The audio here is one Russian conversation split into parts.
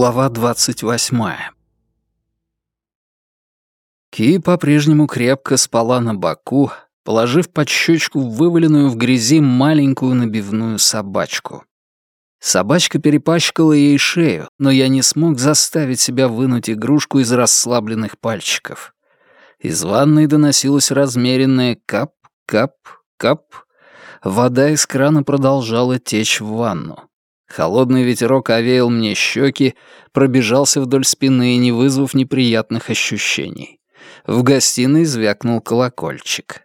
Глава двадцать восьмая. Ки по-прежнему крепко спала на боку, положив под щечку вываленную в грязи маленькую набивную собачку. Собачка перепачкала ей шею, но я не смог заставить себя вынуть игрушку из расслабленных пальчиков. Из ванной доносилось размеренное кап-кап-кап. Вода из крана продолжала течь в ванну. Холодный ветерок овеял мне щеки, пробежался вдоль спины, не вызвав неприятных ощущений. В гостиной звякнул колокольчик.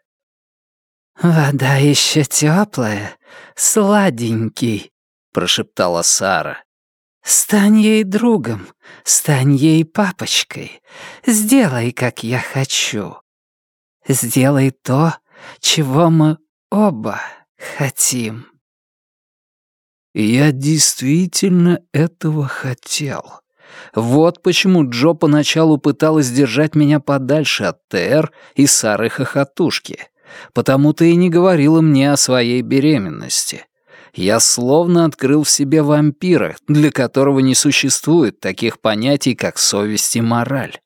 «Вода еще теплая, сладенький», — прошептала Сара. «Стань ей другом, стань ей папочкой. Сделай, как я хочу. Сделай то, чего мы оба хотим». Я действительно этого хотел. Вот почему Джо поначалу пыталась держать меня подальше от ТР и Сары Хохотушки. Потому-то и не говорила мне о своей беременности. Я словно открыл в себе вампира, для которого не существует таких понятий, как совесть и мораль.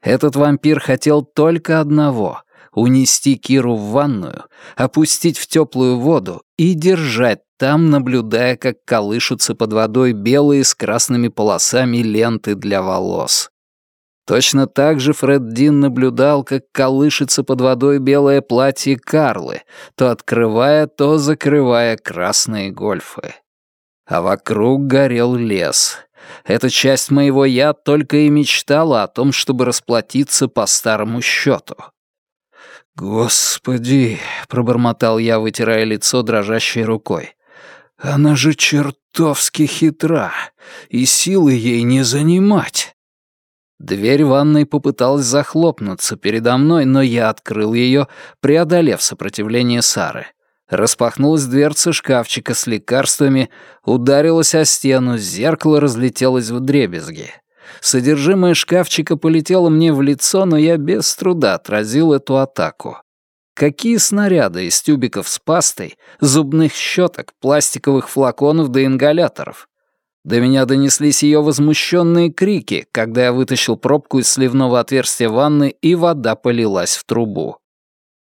Этот вампир хотел только одного — унести Киру в ванную, опустить в теплую воду и держать там, наблюдая, как колышутся под водой белые с красными полосами ленты для волос. Точно так же Фред Дин наблюдал, как колышется под водой белое платье Карлы, то открывая, то закрывая красные гольфы. А вокруг горел лес. Эта часть моего «я» только и мечтала о том, чтобы расплатиться по старому счету. «Господи!» — пробормотал я, вытирая лицо дрожащей рукой. Она же чертовски хитра, и силы ей не занимать. Дверь ванной попыталась захлопнуться передо мной, но я открыл ее, преодолев сопротивление Сары. Распахнулась дверца шкафчика с лекарствами, ударилась о стену, зеркало разлетелось в дребезги. Содержимое шкафчика полетело мне в лицо, но я без труда отразил эту атаку. Какие снаряды из тюбиков с пастой, зубных щеток, пластиковых флаконов до ингаляторов? До меня донеслись ее возмущенные крики, когда я вытащил пробку из сливного отверстия ванны, и вода полилась в трубу.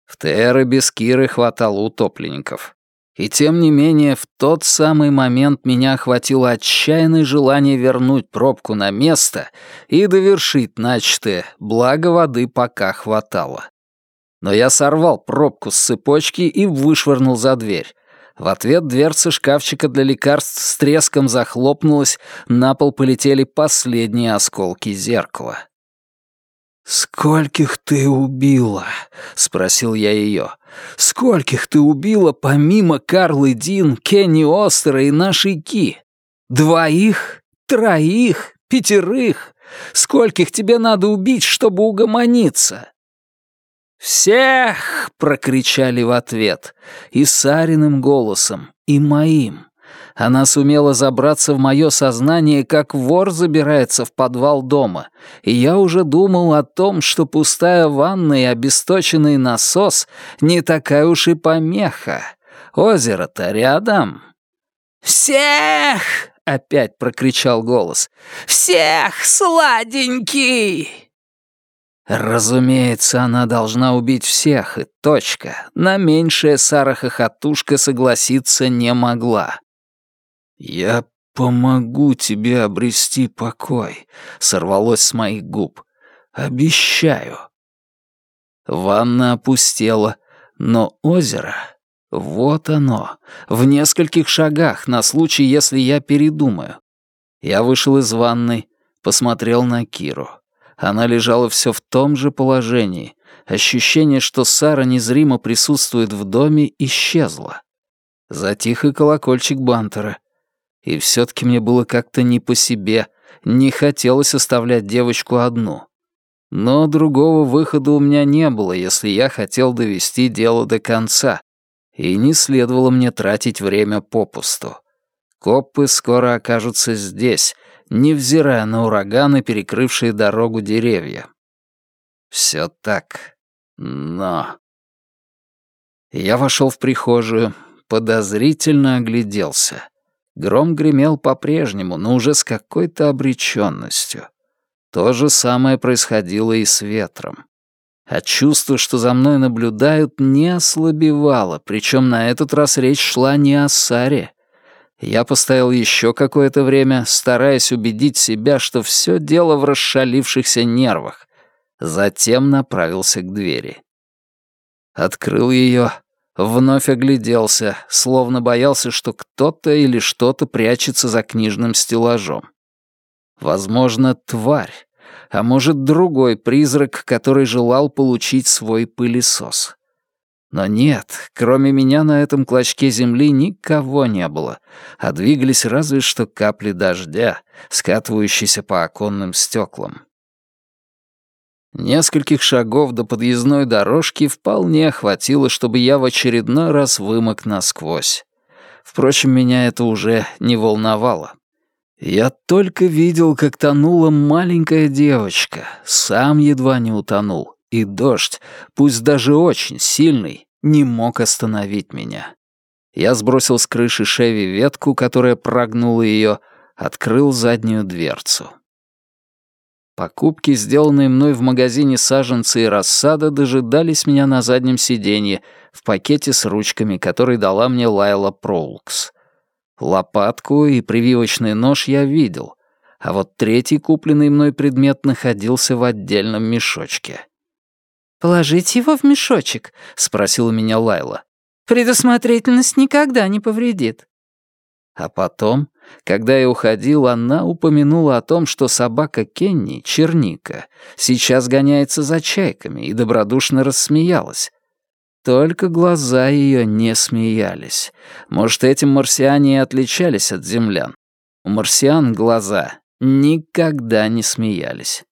В ТР без Киры хватало утопленников. И тем не менее, в тот самый момент меня охватило отчаянное желание вернуть пробку на место и довершить начатое, благо воды пока хватало но я сорвал пробку с цепочки и вышвырнул за дверь. В ответ дверца шкафчика для лекарств с треском захлопнулась, на пол полетели последние осколки зеркала. «Скольких ты убила?» — спросил я ее. «Скольких ты убила помимо Карлы Дин, Кенни Остера и нашей Ки? Двоих? Троих? Пятерых? Скольких тебе надо убить, чтобы угомониться?» «Всех!» — прокричали в ответ. И Сариным голосом, и моим. Она сумела забраться в мое сознание, как вор забирается в подвал дома, и я уже думал о том, что пустая ванна и обесточенный насос не такая уж и помеха. Озеро-то рядом. «Всех!» — опять прокричал голос. «Всех, сладенький!» Разумеется, она должна убить всех, и точка. На меньшее Сара Хохотушка согласиться не могла. «Я помогу тебе обрести покой», — сорвалось с моих губ. «Обещаю». Ванна опустела, но озеро... Вот оно, в нескольких шагах, на случай, если я передумаю. Я вышел из ванной, посмотрел на Киру. Она лежала все в том же положении. Ощущение, что Сара незримо присутствует в доме, исчезло. Затих и колокольчик Бантера. И все-таки мне было как-то не по себе, не хотелось оставлять девочку одну. Но другого выхода у меня не было, если я хотел довести дело до конца. И не следовало мне тратить время попусту. Копы скоро окажутся здесь, невзирая на ураганы, перекрывшие дорогу деревья. Все так, но... Я вошел в прихожую, подозрительно огляделся. Гром гремел по-прежнему, но уже с какой-то обреченностью. То же самое происходило и с ветром. А чувство, что за мной наблюдают, не ослабевало, причем на этот раз речь шла не о Саре. Я постоял еще какое-то время, стараясь убедить себя, что все дело в расшалившихся нервах. Затем направился к двери. Открыл ее, вновь огляделся, словно боялся, что кто-то или что-то прячется за книжным стеллажом. Возможно, тварь, а может, другой призрак, который желал получить свой пылесос. Но нет, кроме меня на этом клочке земли никого не было, а двигались разве что капли дождя, скатывающиеся по оконным стеклам. Нескольких шагов до подъездной дорожки вполне хватило, чтобы я в очередной раз вымок насквозь. Впрочем, меня это уже не волновало. Я только видел, как тонула маленькая девочка, сам едва не утонул, и дождь, пусть даже очень сильный, не мог остановить меня. Я сбросил с крыши Шеви ветку, которая прогнула ее, открыл заднюю дверцу. Покупки, сделанные мной в магазине саженцы и рассада, дожидались меня на заднем сиденье в пакете с ручками, который дала мне Лайла Проулкс. Лопатку и прививочный нож я видел, а вот третий купленный мной предмет находился в отдельном мешочке. «Положить его в мешочек?» — спросила меня Лайла. «Предусмотрительность никогда не повредит». А потом, когда я уходил, она упомянула о том, что собака Кенни, черника, сейчас гоняется за чайками и добродушно рассмеялась. Только глаза ее не смеялись. Может, этим марсиане и отличались от землян. У марсиан глаза никогда не смеялись.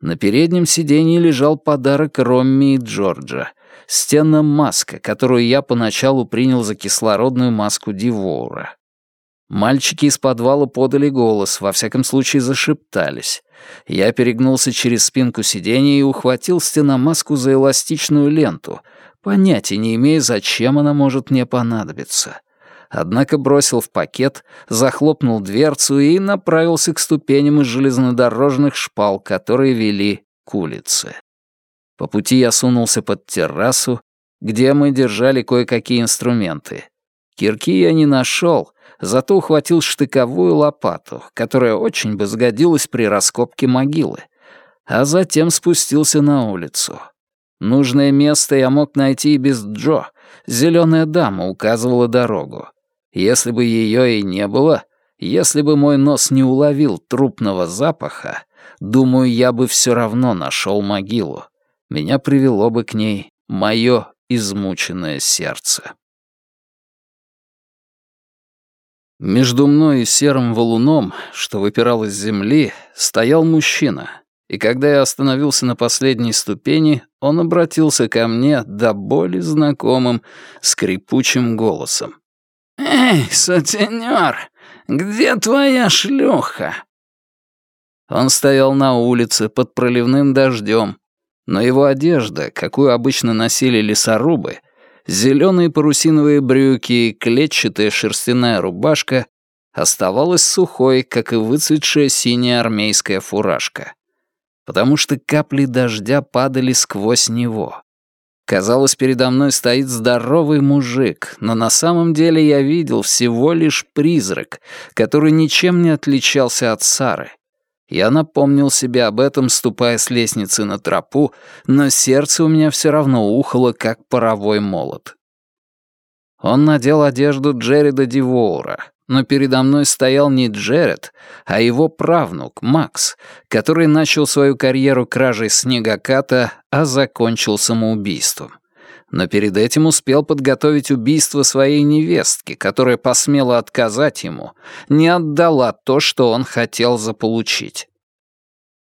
На переднем сиденье лежал подарок Ромми и Джорджа. Стенная маска, которую я поначалу принял за кислородную маску Дивоура. Мальчики из подвала подали голос, во всяком случае зашептались. Я перегнулся через спинку сиденья и ухватил стеномаску за эластичную ленту, понятия не имея, зачем она может мне понадобиться. Однако бросил в пакет, захлопнул дверцу и направился к ступеням из железнодорожных шпал, которые вели к улице. По пути я сунулся под террасу, где мы держали кое-какие инструменты. Кирки я не нашел, зато ухватил штыковую лопату, которая очень бы сгодилась при раскопке могилы, а затем спустился на улицу. Нужное место я мог найти и без Джо. Зеленая дама указывала дорогу. Если бы ее и не было, если бы мой нос не уловил трупного запаха, думаю, я бы все равно нашел могилу. Меня привело бы к ней мое измученное сердце. Между мной и серым валуном, что выпирал из земли, стоял мужчина, и когда я остановился на последней ступени, он обратился ко мне до боли знакомым, скрипучим голосом. «Эй, сутенёр, где твоя шлюха?» Он стоял на улице под проливным дождем, но его одежда, какую обычно носили лесорубы, зеленые парусиновые брюки и клетчатая шерстяная рубашка оставалась сухой, как и выцветшая синяя армейская фуражка. Потому что капли дождя падали сквозь него. Казалось, передо мной стоит здоровый мужик, но на самом деле я видел всего лишь призрак, который ничем не отличался от Сары. Я напомнил себе об этом, ступая с лестницы на тропу, но сердце у меня все равно ухало, как паровой молот. Он надел одежду Джереда Дивоура, но передо мной стоял не Джеред, а его правнук, Макс, который начал свою карьеру кражей снегоката, а закончил самоубийством. Но перед этим успел подготовить убийство своей невестки, которая посмела отказать ему, не отдала то, что он хотел заполучить.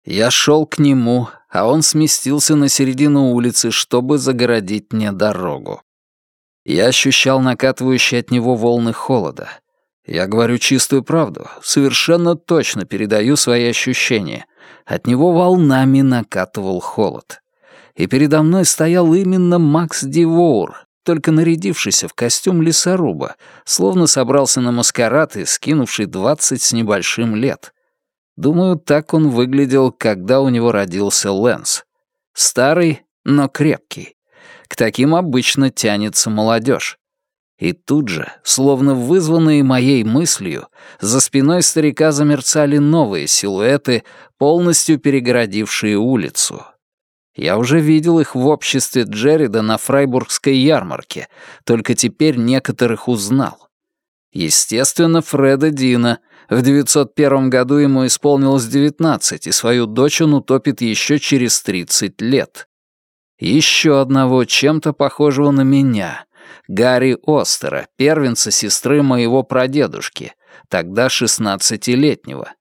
Я шел к нему, а он сместился на середину улицы, чтобы загородить мне дорогу. Я ощущал накатывающие от него волны холода — я говорю чистую правду, совершенно точно передаю свои ощущения. От него волнами накатывал холод. И передо мной стоял именно Макс Дивоур, только нарядившийся в костюм лесоруба, словно собрался на маскарад и скинувший двадцать с небольшим лет. Думаю, так он выглядел, когда у него родился Лэнс. Старый, но крепкий. К таким обычно тянется молодежь. И тут же, словно вызванные моей мыслью, за спиной старика замерцали новые силуэты, полностью перегородившие улицу. Я уже видел их в обществе Джерида на Фрайбургской ярмарке, только теперь некоторых узнал. Естественно, Фреда Дина. В 901 году ему исполнилось 19, и свою дочь он утопит еще через 30 лет. Еще одного чем-то похожего на меня, Гарри Остера, первенца сестры моего прадедушки, тогда шестнадцатилетнего.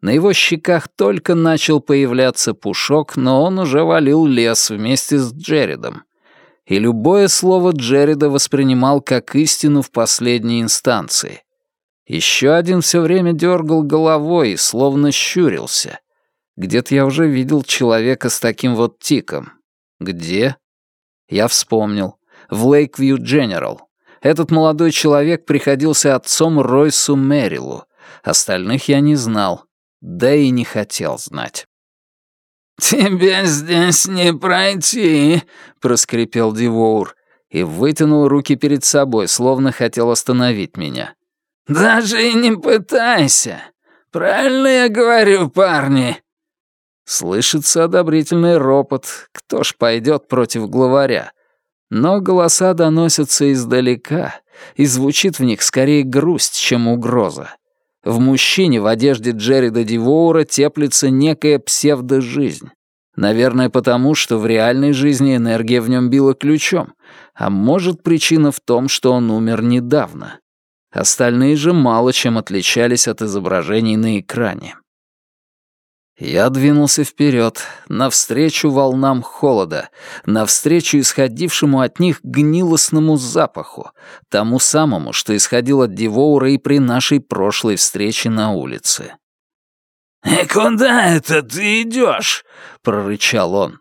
На его щеках только начал появляться пушок, но он уже валил лес вместе с Джеридом. И любое слово Джерида воспринимал как истину в последней инстанции. Еще один все время дергал головой и словно щурился. Где-то я уже видел человека с таким вот тиком. Где? Я вспомнил. В Лейквью Дженерал. Этот молодой человек приходился отцом Ройсу Мэрилу. Остальных я не знал, да и не хотел знать. «Тебе здесь не пройти», — проскрипел Дивоур и вытянул руки перед собой, словно хотел остановить меня. «Даже и не пытайся. Правильно я говорю, парни?» Слышится одобрительный ропот. Кто ж пойдет против главаря? Но голоса доносятся издалека, и звучит в них скорее грусть, чем угроза. В мужчине в одежде Джеррида Дивоура теплится некая псевдожизнь. Наверное, потому, что в реальной жизни энергия в нем била ключом, а может, причина в том, что он умер недавно. Остальные же мало чем отличались от изображений на экране. Я двинулся вперед, навстречу волнам холода, навстречу исходившему от них гнилостному запаху, тому самому, что исходил от Дивоура и при нашей прошлой встрече на улице. «И куда это ты идешь?» — прорычал он.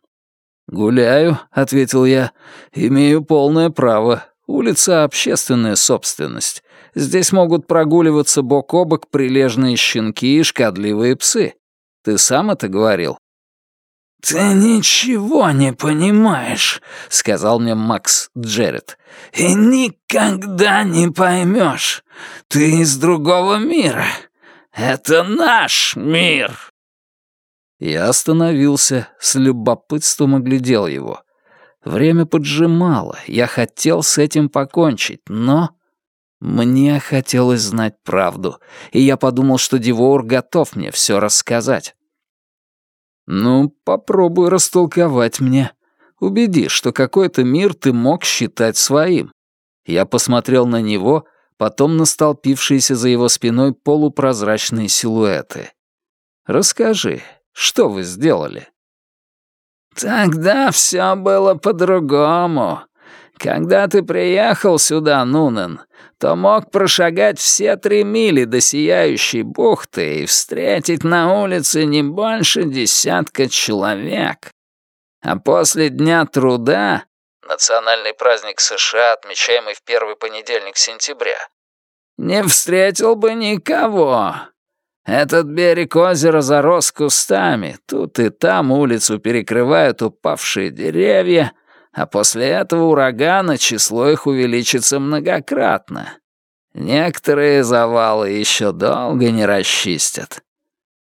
«Гуляю», — ответил я. «Имею полное право. Улица — общественная собственность. Здесь могут прогуливаться бок о бок прилежные щенки и шкадливые псы. Ты сам это говорил?» «Ты ничего не понимаешь», — сказал мне Макс Джеред. «И никогда не поймешь. Ты из другого мира. Это наш мир». Я остановился, с любопытством оглядел его. Время поджимало, я хотел с этим покончить, но... Мне хотелось знать правду, и я подумал, что Дивоур готов мне все рассказать. «Ну, попробуй растолковать мне. Убеди, что какой-то мир ты мог считать своим». Я посмотрел на него, потом на столпившиеся за его спиной полупрозрачные силуэты. «Расскажи, что вы сделали?» «Тогда все было по-другому. Когда ты приехал сюда, Нунен, то мог прошагать все три мили до Сияющей бухты и встретить на улице не больше десятка человек. А после Дня труда, национальный праздник США, отмечаемый в первый понедельник сентября, не встретил бы никого. Этот берег озера зарос кустами, тут и там улицу перекрывают упавшие деревья — а после этого урагана число их увеличится многократно. Некоторые завалы еще долго не расчистят.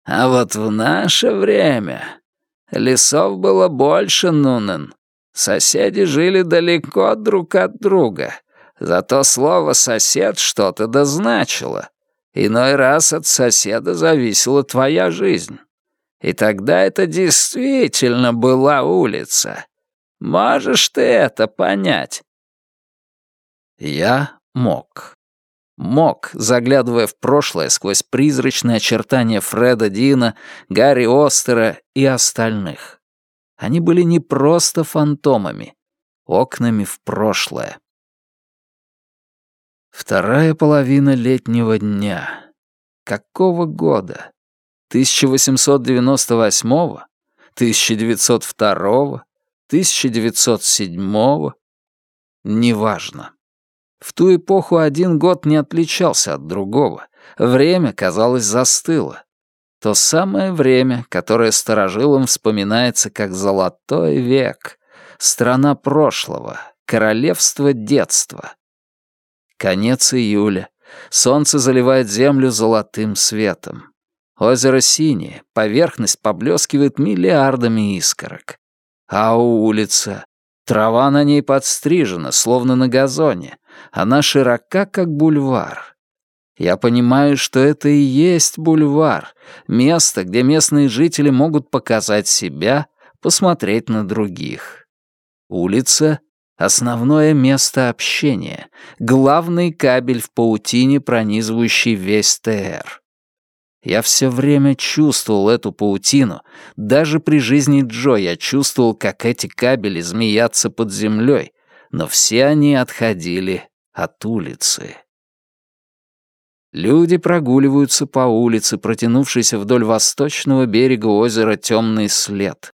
А вот в наше время лесов было больше, Нунен. Соседи жили далеко друг от друга. Зато слово «сосед» что-то дозначило. Иной раз от соседа зависела твоя жизнь. И тогда это действительно была улица. Можешь ты это понять?» Я мог. Мог, заглядывая в прошлое сквозь призрачные очертания Фреда Дина, Гарри Остера и остальных. Они были не просто фантомами, окнами в прошлое. Вторая половина летнего дня. Какого года? 1898-го? 1902-го? 1907-го. неважно. В ту эпоху один год не отличался от другого. Время, казалось, застыло. То самое время, которое старожилам вспоминается как «золотой век», страна прошлого, королевство детства. Конец июля. Солнце заливает землю золотым светом. Озеро синее, поверхность поблескивает миллиардами искорок. А улица? Трава на ней подстрижена, словно на газоне. Она широка, как бульвар. Я понимаю, что это и есть бульвар, место, где местные жители могут показать себя, посмотреть на других. Улица — основное место общения, главный кабель в паутине, пронизывающий весь ТР. Я все время чувствовал эту паутину. Даже при жизни Джо я чувствовал, как эти кабели змеятся под землей, но все они отходили от улицы. Люди прогуливаются по улице, протянувшейся вдоль восточного берега озера Темный след.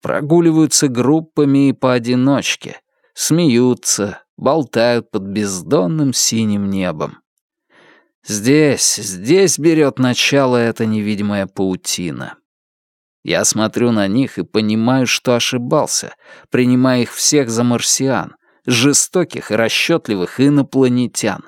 Прогуливаются группами и поодиночке, смеются, болтают под бездонным синим небом. Здесь, здесь берет начало эта невидимая паутина. Я смотрю на них и понимаю, что ошибался, принимая их всех за марсиан, жестоких и расчетливых инопланетян.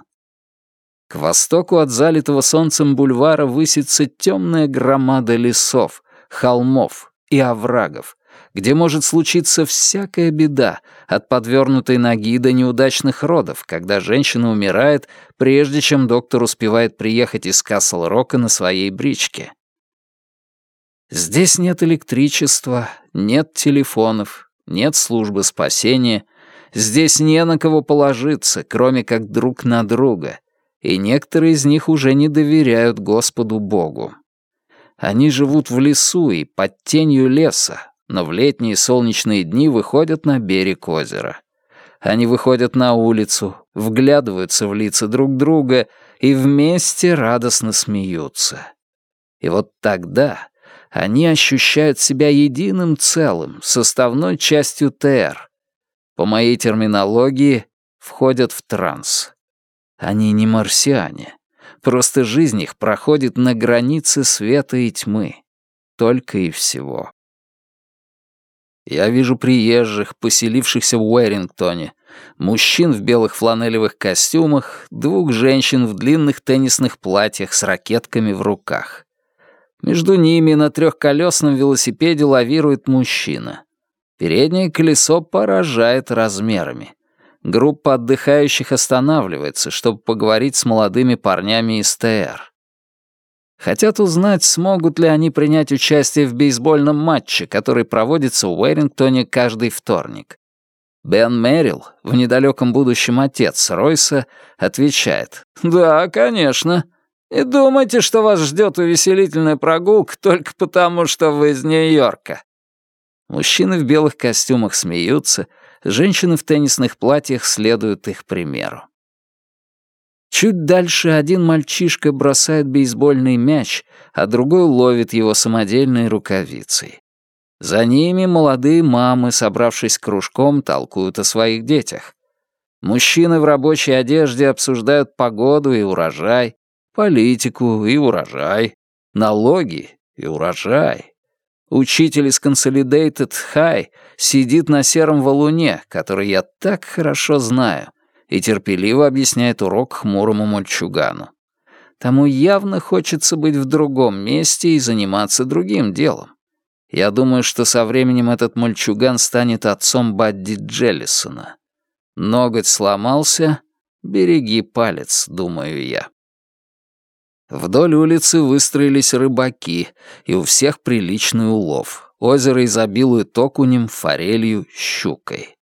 К востоку от залитого солнцем бульвара высится темная громада лесов, холмов и оврагов, где может случиться всякая беда, от подвернутой ноги до неудачных родов, когда женщина умирает, прежде чем доктор успевает приехать из Касл-Рока на своей бричке. Здесь нет электричества, нет телефонов, нет службы спасения, здесь не на кого положиться, кроме как друг на друга, и некоторые из них уже не доверяют Господу Богу. Они живут в лесу и под тенью леса, но в летние солнечные дни выходят на берег озера. Они выходят на улицу, вглядываются в лица друг друга и вместе радостно смеются. И вот тогда они ощущают себя единым целым, составной частью ТР. По моей терминологии, входят в транс. Они не марсиане. Просто жизнь их проходит на границе света и тьмы. Только и всего. Я вижу приезжих, поселившихся в Уэрингтоне, мужчин в белых фланелевых костюмах, двух женщин в длинных теннисных платьях с ракетками в руках. Между ними на трехколесном велосипеде лавирует мужчина. Переднее колесо поражает размерами. Группа отдыхающих останавливается, чтобы поговорить с молодыми парнями из ТР. Хотят узнать, смогут ли они принять участие в бейсбольном матче, который проводится в Уэрингтоне каждый вторник. Бен Мэрил, в недалеком будущем отец Ройса, отвечает «Да, конечно. И думайте, что вас ждет увеселительная прогулка только потому, что вы из Нью-Йорка». Мужчины в белых костюмах смеются, женщины в теннисных платьях следуют их примеру. Чуть дальше один мальчишка бросает бейсбольный мяч, а другой ловит его самодельной рукавицей. За ними молодые мамы, собравшись кружком, толкуют о своих детях. Мужчины в рабочей одежде обсуждают погоду и урожай, политику и урожай, налоги и урожай. Учитель из Consolidated High сидит на сером валуне, который я так хорошо знаю, и терпеливо объясняет урок хмурому мальчугану. Тому явно хочется быть в другом месте и заниматься другим делом. Я думаю, что со временем этот мальчуган станет отцом Бадди Джеллисона. Ноготь сломался, береги палец, думаю я. Вдоль улицы выстроились рыбаки, и у всех приличный улов. Озеро изобилует окунем, форелью, щукой.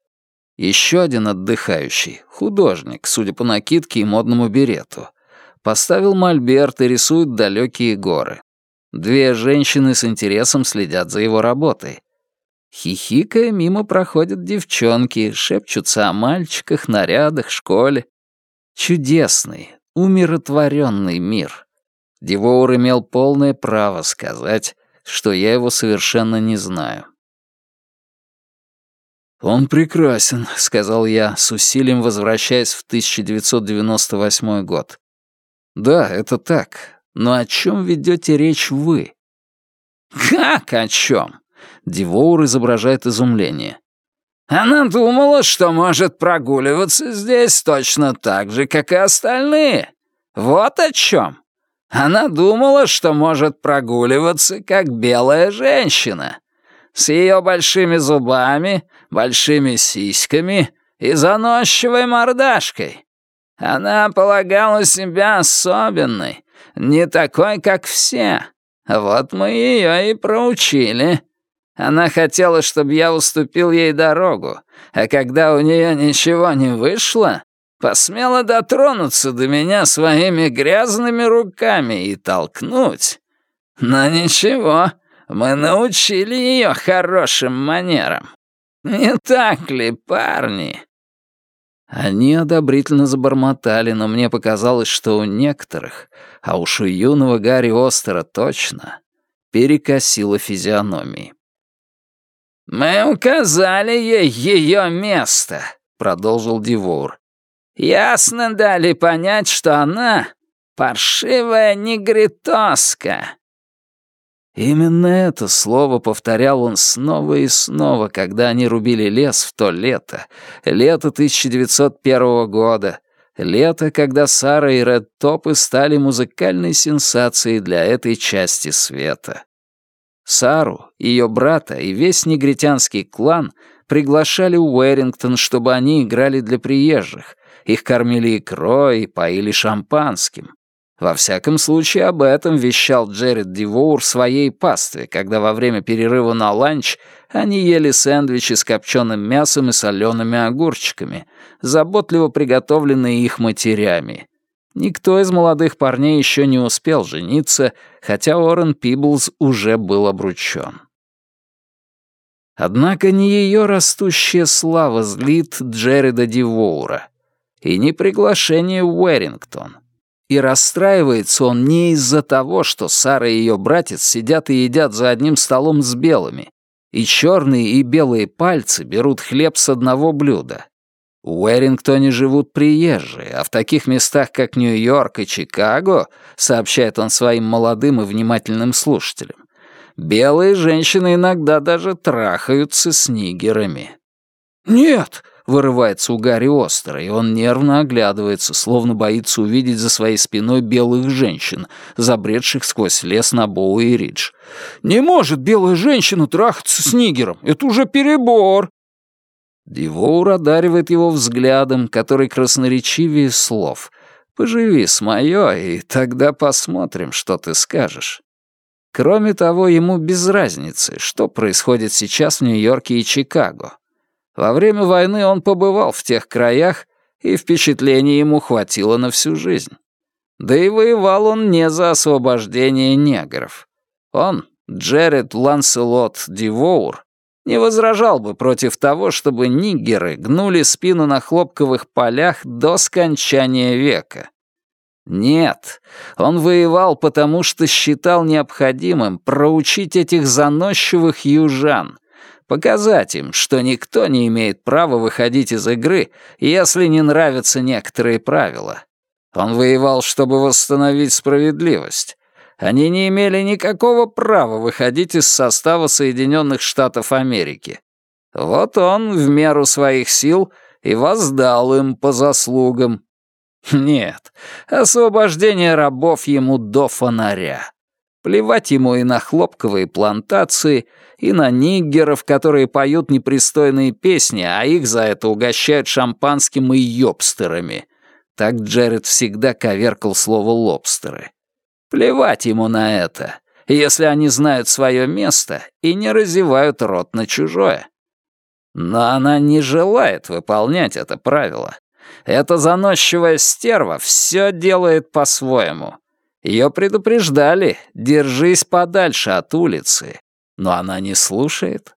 Еще один отдыхающий, художник, судя по накидке и модному берету, поставил мольберт и рисует далекие горы. Две женщины с интересом следят за его работой. Хихикая, мимо проходят девчонки, шепчутся о мальчиках, нарядах, школе. Чудесный, умиротворенный мир. Дивоур имел полное право сказать, что я его совершенно не знаю. «Он прекрасен», — сказал я, с усилием возвращаясь в 1998 год. «Да, это так. Но о чем ведете речь вы?» «Как о чем?» — Дивоур изображает изумление. «Она думала, что может прогуливаться здесь точно так же, как и остальные. Вот о чем. Она думала, что может прогуливаться, как белая женщина с ее большими зубами, большими сиськами и заносчивой мордашкой. Она полагала себя особенной, не такой, как все. Вот мы ее и проучили. Она хотела, чтобы я уступил ей дорогу, а когда у нее ничего не вышло, посмела дотронуться до меня своими грязными руками и толкнуть. Но ничего, мы научили ее хорошим манерам. Не так ли, парни?» Они одобрительно забормотали, но мне показалось, что у некоторых, а уж у юного Гарри Остера точно, перекосило физиономии. «Мы указали ей ее место», — продолжил Дивоур. «Ясно дали понять, что она паршивая негритоска. Именно это слово повторял он снова и снова, когда они рубили лес в то лето, лето 1901 года, лето, когда Сара и Ред Топы стали музыкальной сенсацией для этой части света. Сару, ее брата и весь негритянский клан приглашали в Уэрингтон, чтобы они играли для приезжих, их кормили икрой и поили шампанским. Во всяком случае, об этом вещал Джеред Дивоур своей пастве, когда во время перерыва на ланч они ели сэндвичи с копченым мясом и солеными огурчиками, заботливо приготовленные их матерями. Никто из молодых парней еще не успел жениться, хотя Уоррен Пиблз уже был обручен. Однако не ее растущая слава злит Джереда Дивоура, и не приглашение в Уэрингтон. И расстраивается он не из-за того, что Сара и ее братец сидят и едят за одним столом с белыми, и черные и белые пальцы берут хлеб с одного блюда. В Уэрингтоне живут приезжие, а в таких местах, как Нью-Йорк и Чикаго, сообщает он своим молодым и внимательным слушателям, белые женщины иногда даже трахаются с нигерами. «Нет!» — вырывается у Гарри Остера, и он нервно оглядывается, словно боится увидеть за своей спиной белых женщин, забредших сквозь лес на Боуи-Ридж. «Не может белая женщина трахаться с нигером! Это уже перебор!» Дивоур одаривает его взглядом, который красноречивее слов. «Поживи с моё, и тогда посмотрим, что ты скажешь». Кроме того, ему без разницы, что происходит сейчас в Нью-Йорке и Чикаго. Во время войны он побывал в тех краях, и впечатлений ему хватило на всю жизнь. Да и воевал он не за освобождение негров. Он, Джеред Ланселот Дивоур, не возражал бы против того, чтобы нигеры гнули спину на хлопковых полях до скончания века. Нет, он воевал потому, что считал необходимым проучить этих заносчивых южан, Показать им, что никто не имеет права выходить из игры, если не нравятся некоторые правила. Он воевал, чтобы восстановить справедливость. Они не имели никакого права выходить из состава Соединенных Штатов Америки. Вот он, в меру своих сил, и воздал им по заслугам. Нет, освобождение рабов ему до фонаря. Плевать ему и на хлопковые плантации, и на ниггеров, которые поют непристойные песни, а их за это угощают шампанским и ёбстерами. Так Джеред всегда коверкал слово «лобстеры». Плевать ему на это, если они знают свое место и не разевают рот на чужое. Но она не желает выполнять это правило. Эта заносчивая стерва все делает по-своему. Ее предупреждали, держись подальше от улицы. Но она не слушает.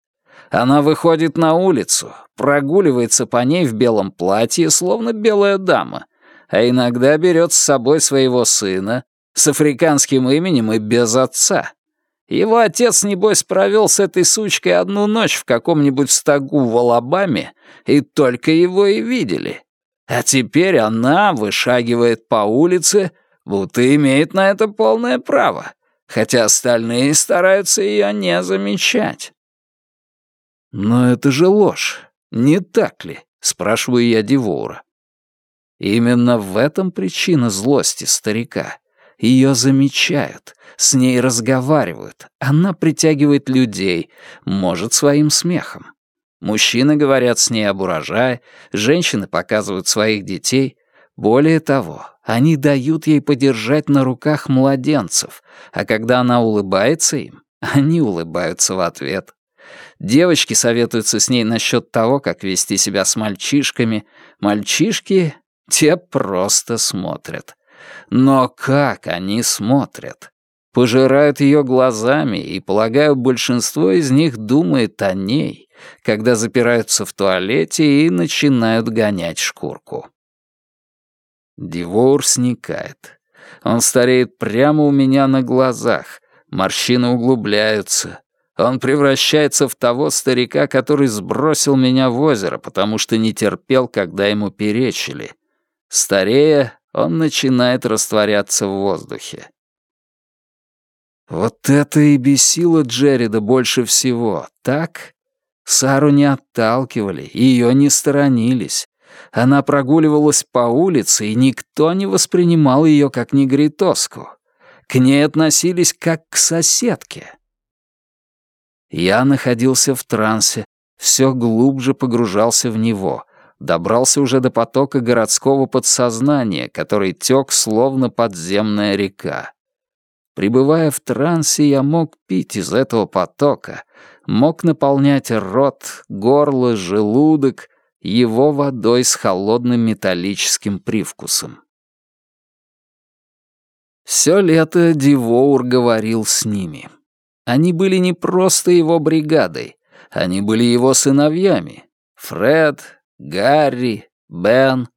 Она выходит на улицу, прогуливается по ней в белом платье, словно белая дама, а иногда берет с собой своего сына с африканским именем и без отца. Его отец, небось, провел с этой сучкой одну ночь в каком-нибудь стогу в Алабаме, и только его и видели. А теперь она вышагивает по улице, будто имеет на это полное право, хотя остальные стараются ее не замечать. «Но это же ложь, не так ли?» — спрашиваю я Дивоура. Именно в этом причина злости старика. Ее замечают, с ней разговаривают, она притягивает людей, может, своим смехом. Мужчины говорят с ней об урожае, женщины показывают своих детей. Более того, они дают ей подержать на руках младенцев, а когда она улыбается им, они улыбаются в ответ. Девочки советуются с ней насчет того, как вести себя с мальчишками. Мальчишки, те просто смотрят. Но как они смотрят? Пожирают ее глазами, и, полагаю, большинство из них думает о ней, когда запираются в туалете и начинают гонять шкурку. Дивоур сникает. Он стареет прямо у меня на глазах, морщины углубляются. Он превращается в того старика, который сбросил меня в озеро, потому что не терпел, когда ему перечили. Старея, он начинает растворяться в воздухе. Вот это и бесило Джерида больше всего, так? Сару не отталкивали, ее не сторонились. Она прогуливалась по улице, и никто не воспринимал ее как негритоску. К ней относились как к соседке. Я находился в трансе, все глубже погружался в него, добрался уже до потока городского подсознания, который тек словно подземная река. Пребывая в трансе, я мог пить из этого потока, мог наполнять рот, горло, желудок его водой с холодным металлическим привкусом. Все лето Дивоур говорил с ними. Они были не просто его бригадой, они были его сыновьями. Фред, Гарри, Бен,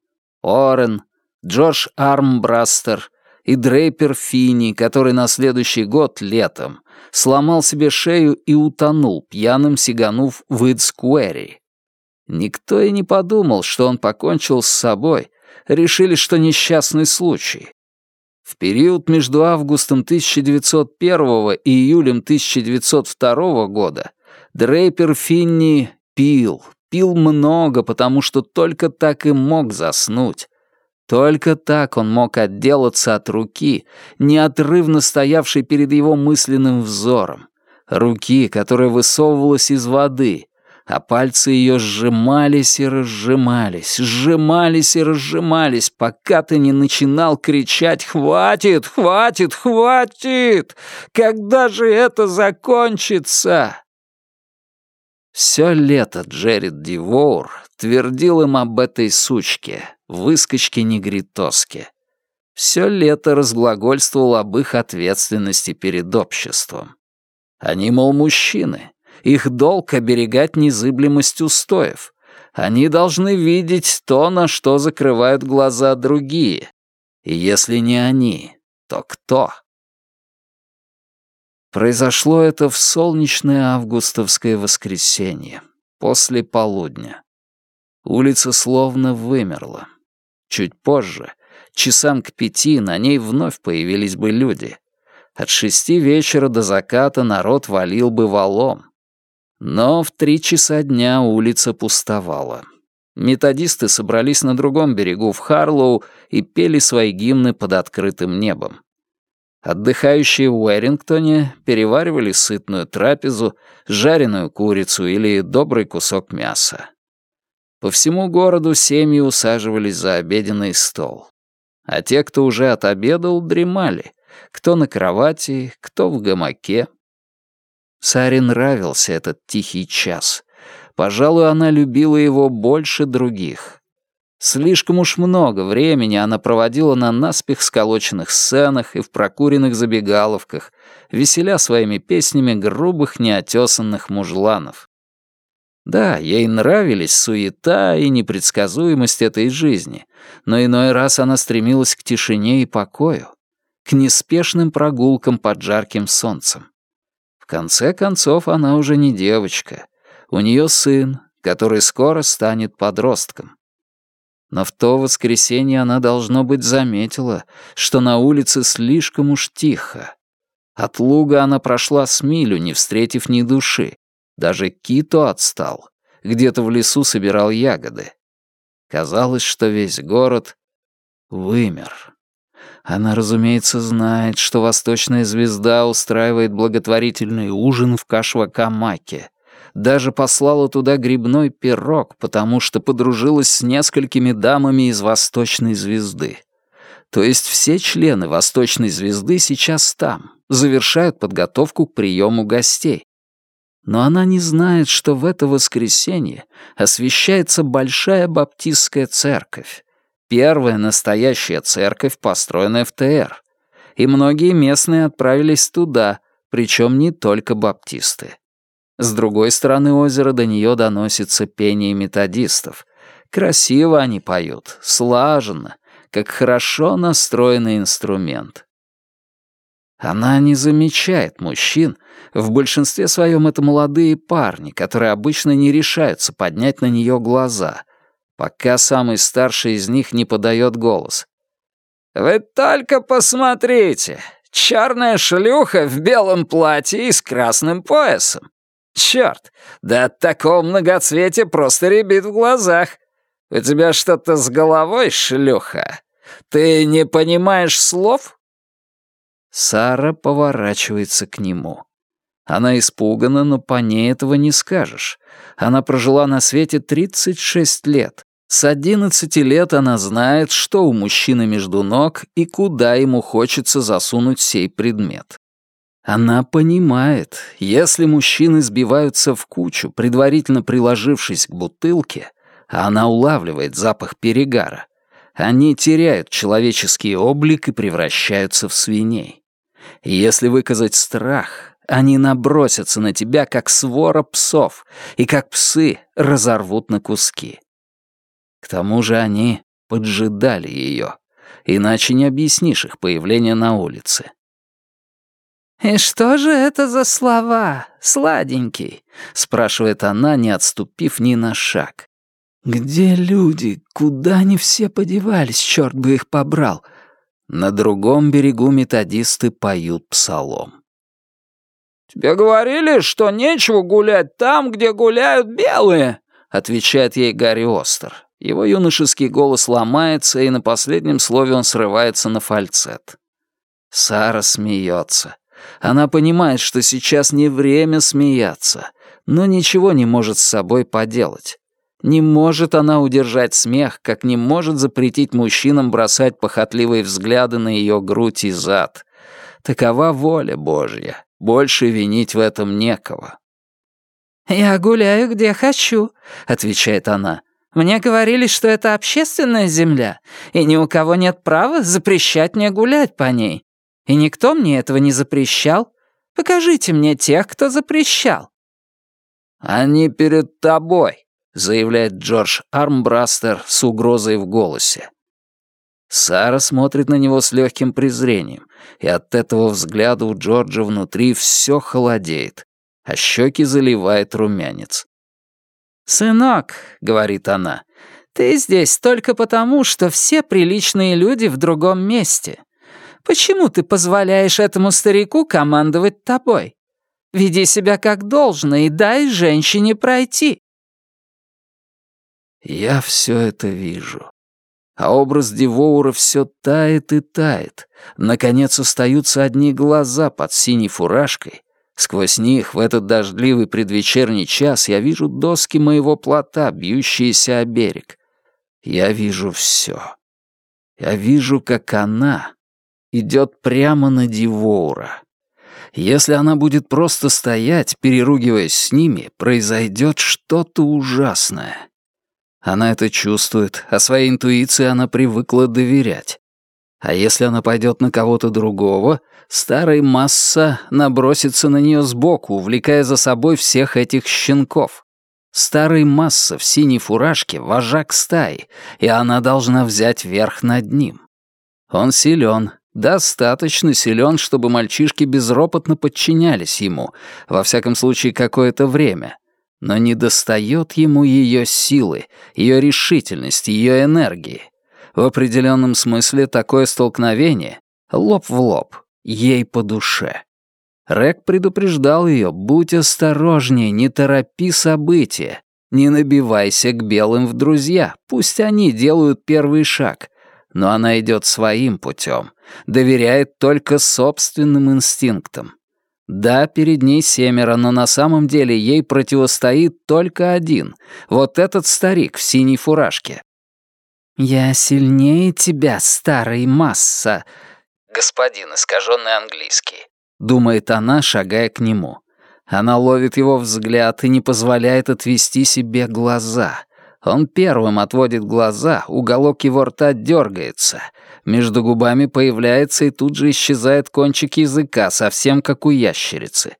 Орен, Джордж Армбрастер и Дрейпер Финни, который на следующий год летом сломал себе шею и утонул, пьяным сиганув в Идскуэри. Никто и не подумал, что он покончил с собой, решили, что несчастный случай. В период между августом 1901 и июлем 1902 года Дрейпер Финни пил, пил много, потому что только так и мог заснуть. Только так он мог отделаться от руки, неотрывно стоявшей перед его мысленным взором. Руки, которая высовывалась из воды, а пальцы ее сжимались и разжимались, сжимались и разжимались, пока ты не начинал кричать «Хватит! Хватит! Хватит! Когда же это закончится?» Все лето Джеред Дивоур твердил им об этой сучке, выскочке-негритоске. Все лето разглагольствовал об их ответственности перед обществом. Они, мол, мужчины. Их долг оберегать незыблемость устоев. Они должны видеть то, на что закрывают глаза другие. И если не они, то кто? Произошло это в солнечное августовское воскресенье, после полудня. Улица словно вымерла. Чуть позже, часам к пяти, на ней вновь появились бы люди. От шести вечера до заката народ валил бы валом. Но в три часа дня улица пустовала. Методисты собрались на другом берегу в Харлоу и пели свои гимны под открытым небом. Отдыхающие в Уэрингтоне переваривали сытную трапезу, жареную курицу или добрый кусок мяса. По всему городу семьи усаживались за обеденный стол. А те, кто уже отобедал, дремали. Кто на кровати, кто в гамаке. Саре нравился этот тихий час. Пожалуй, она любила его больше других. Слишком уж много времени она проводила на наспех сколоченных сценах и в прокуренных забегаловках, веселя своими песнями грубых неотесанных мужланов. Да, ей нравились суета и непредсказуемость этой жизни, но иной раз она стремилась к тишине и покою, к неспешным прогулкам под жарким солнцем. Конце концов, она уже не девочка. У нее сын, который скоро станет подростком. Но в то воскресенье она, должно быть, заметила, что на улице слишком уж тихо. От луга она прошла с милю, не встретив ни души. Даже Кито отстал. Где-то в лесу собирал ягоды. Казалось, что весь город вымер. Она, разумеется, знает, что Восточная Звезда устраивает благотворительный ужин в Кашвакамаке. Даже послала туда грибной пирог, потому что подружилась с несколькими дамами из Восточной Звезды. То есть все члены Восточной Звезды сейчас там, завершают подготовку к приему гостей. Но она не знает, что в это воскресенье освещается Большая Баптистская церковь, первая настоящая церковь, построенная в ТР. И многие местные отправились туда, причем не только баптисты. С другой стороны озера до нее доносится пение методистов. Красиво они поют, слаженно, как хорошо настроенный инструмент. Она не замечает мужчин, в большинстве своем это молодые парни, которые обычно не решаются поднять на нее глаза, пока самый старший из них не подает голос. «Вы только посмотрите! Черная шлюха в белом платье и с красным поясом! Черт, да от такого многоцветия просто рябит в глазах! У тебя что-то с головой, шлюха? Ты не понимаешь слов?» Сара поворачивается к нему. Она испугана, но по ней этого не скажешь. Она прожила на свете 36 лет. С 11 лет она знает, что у мужчины между ног и куда ему хочется засунуть сей предмет. Она понимает, если мужчины сбиваются в кучу, предварительно приложившись к бутылке, а она улавливает запах перегара, они теряют человеческий облик и превращаются в свиней. Если выказать страх, они набросятся на тебя, как свора псов, и как псы разорвут на куски. К тому же они поджидали ее, иначе не объяснишь их появление на улице. «И что же это за слова, сладенький?» — спрашивает она, не отступив ни на шаг. «Где люди? Куда они все подевались, черт бы их побрал?» На другом берегу методисты поют псалом. «Тебе говорили, что нечего гулять там, где гуляют белые?» — отвечает ей Гарри Остер. Его юношеский голос ломается, и на последнем слове он срывается на фальцет. Сара смеется. Она понимает, что сейчас не время смеяться, но ничего не может с собой поделать. Не может она удержать смех, как не может запретить мужчинам бросать похотливые взгляды на ее грудь и зад. Такова воля Божья. Больше винить в этом некого. «Я гуляю, где хочу», — отвечает она. «Мне говорили, что это общественная земля, и ни у кого нет права запрещать мне гулять по ней. И никто мне этого не запрещал. Покажите мне тех, кто запрещал». «Они перед тобой», заявляет Джордж Армбрастер с угрозой в голосе. Сара смотрит на него с легким презрением, и от этого взгляда у Джорджа внутри все холодеет, а щеки заливает румянец. «Сынок», — говорит она, — «ты здесь только потому, что все приличные люди в другом месте. Почему ты позволяешь этому старику командовать тобой? Веди себя как должно и дай женщине пройти». Я все это вижу. А образ Дивоура все тает и тает. Наконец остаются одни глаза под синей фуражкой. Сквозь них в этот дождливый предвечерний час я вижу доски моего плота, бьющиеся о берег. Я вижу все. Я вижу, как она идет прямо на Дивоура. Если она будет просто стоять, переругиваясь с ними, произойдет что-то ужасное. Она это чувствует, а своей интуиции она привыкла доверять. А если она пойдет на кого-то другого, старая масса набросится на нее сбоку, увлекая за собой всех этих щенков. Старый масса в синей фуражке — вожак стаи, и она должна взять верх над ним. Он силен, достаточно силен, чтобы мальчишки безропотно подчинялись ему, во всяком случае какое-то время, но не достает ему ее силы, ее решительности, ее энергии. В определенном смысле такое столкновение — лоб в лоб, ей по душе. Рек предупреждал ее, будь осторожнее, не торопи события, не набивайся к белым в друзья, пусть они делают первый шаг. Но она идет своим путем, доверяет только собственным инстинктам. Да, перед ней семеро, но на самом деле ей противостоит только один, вот этот старик в синей фуражке. «Я сильнее тебя, старый масса», господин искаженный английский, думает она, шагая к нему. Она ловит его взгляд и не позволяет отвести себе глаза. Он первым отводит глаза, уголок его рта дергается. Между губами появляется и тут же исчезает кончик языка, совсем как у ящерицы.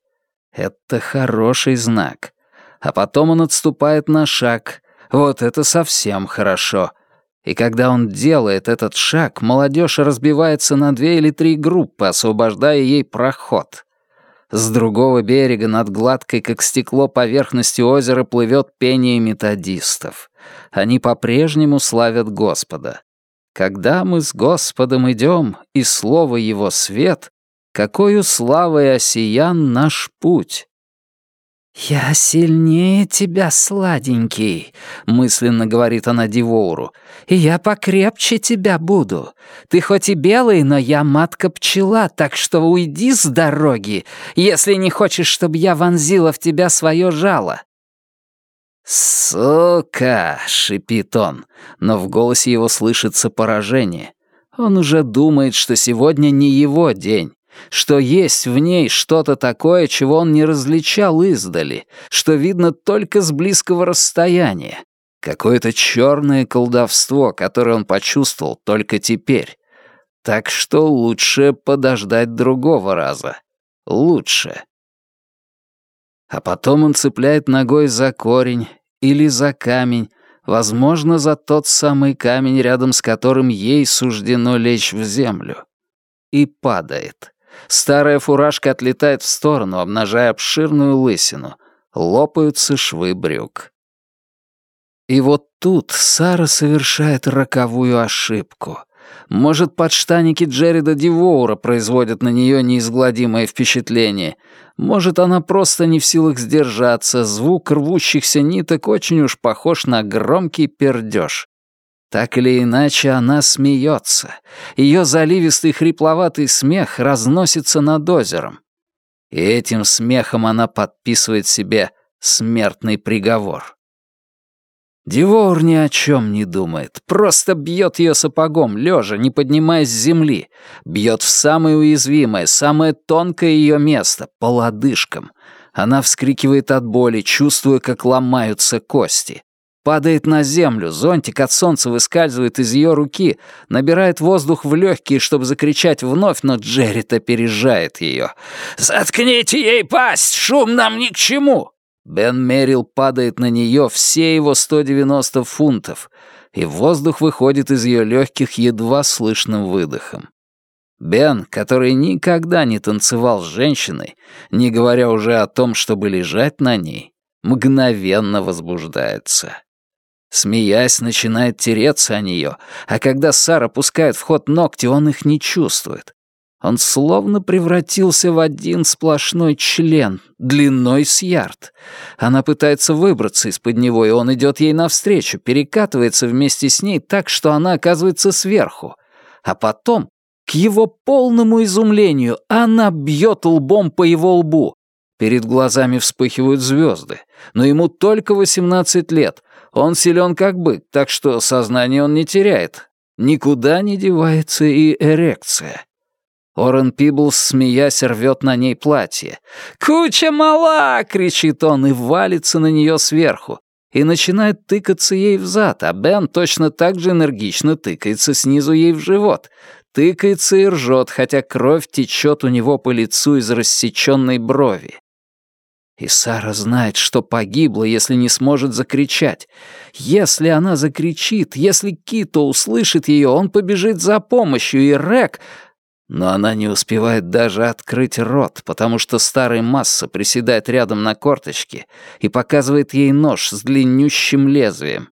Это хороший знак. А потом он отступает на шаг. Вот это совсем хорошо. И когда он делает этот шаг, молодежь разбивается на две или три группы, освобождая ей проход. С другого берега над гладкой, как стекло, поверхностью озера плывет пение методистов. Они по-прежнему славят Господа. Когда мы с Господом идем, и слово Его свет, какою славой осиян наш путь. «Я сильнее тебя, сладенький», — мысленно говорит она Дивоуру, «и я покрепче тебя буду. Ты хоть и белый, но я матка-пчела, так что уйди с дороги, если не хочешь, чтобы я вонзила в тебя свое жало». «Сука!» — шипит он, но в голосе его слышится поражение. Он уже думает, что сегодня не его день что есть в ней что-то такое, чего он не различал издали, что видно только с близкого расстояния. Какое-то черное колдовство, которое он почувствовал только теперь. Так что лучше подождать другого раза. Лучше. А потом он цепляет ногой за корень или за камень, возможно, за тот самый камень, рядом с которым ей суждено лечь в землю. И падает. Старая фуражка отлетает в сторону, обнажая обширную лысину. Лопаются швы брюк. И вот тут Сара совершает роковую ошибку. Может, подштаники Джерида Дивоура производят на нее неизгладимое впечатление. Может, она просто не в силах сдержаться. Звук рвущихся ниток очень уж похож на громкий пердеж. Так или иначе, она смеется. Ее заливистый хрипловатый смех разносится над озером. И этим смехом она подписывает себе смертный приговор. Дивор ни о чем не думает, просто бьет ее сапогом, лежа, не поднимаясь с земли, бьет в самое уязвимое, самое тонкое ее место, по лодыжкам. Она вскрикивает от боли, чувствуя, как ломаются кости падает на землю, зонтик от солнца выскальзывает из ее руки, набирает воздух в легкие, чтобы закричать вновь, но Джеррит опережает ее. «Заткните ей пасть! Шум нам ни к чему!» Бен Мерил падает на нее все его 190 фунтов, и воздух выходит из ее легких едва слышным выдохом. Бен, который никогда не танцевал с женщиной, не говоря уже о том, чтобы лежать на ней, мгновенно возбуждается. Смеясь, начинает тереться о нее, а когда Сара пускает в ход ногти, он их не чувствует. Он словно превратился в один сплошной член, длиной с ярд. Она пытается выбраться из-под него, и он идет ей навстречу, перекатывается вместе с ней так, что она оказывается сверху. А потом, к его полному изумлению, она бьет лбом по его лбу. Перед глазами вспыхивают звезды, но ему только 18 лет, он силен как бык, так что сознание он не теряет. Никуда не девается и эрекция. Орен Пиблс, смеясь, рвет на ней платье. «Куча мала!» — кричит он и валится на нее сверху. И начинает тыкаться ей в зад, а Бен точно так же энергично тыкается снизу ей в живот. Тыкается и ржет, хотя кровь течет у него по лицу из рассеченной брови. И Сара знает, что погибла, если не сможет закричать. Если она закричит, если Кито услышит ее, он побежит за помощью, и Рек... Но она не успевает даже открыть рот, потому что старый масса приседает рядом на корточке и показывает ей нож с длиннющим лезвием.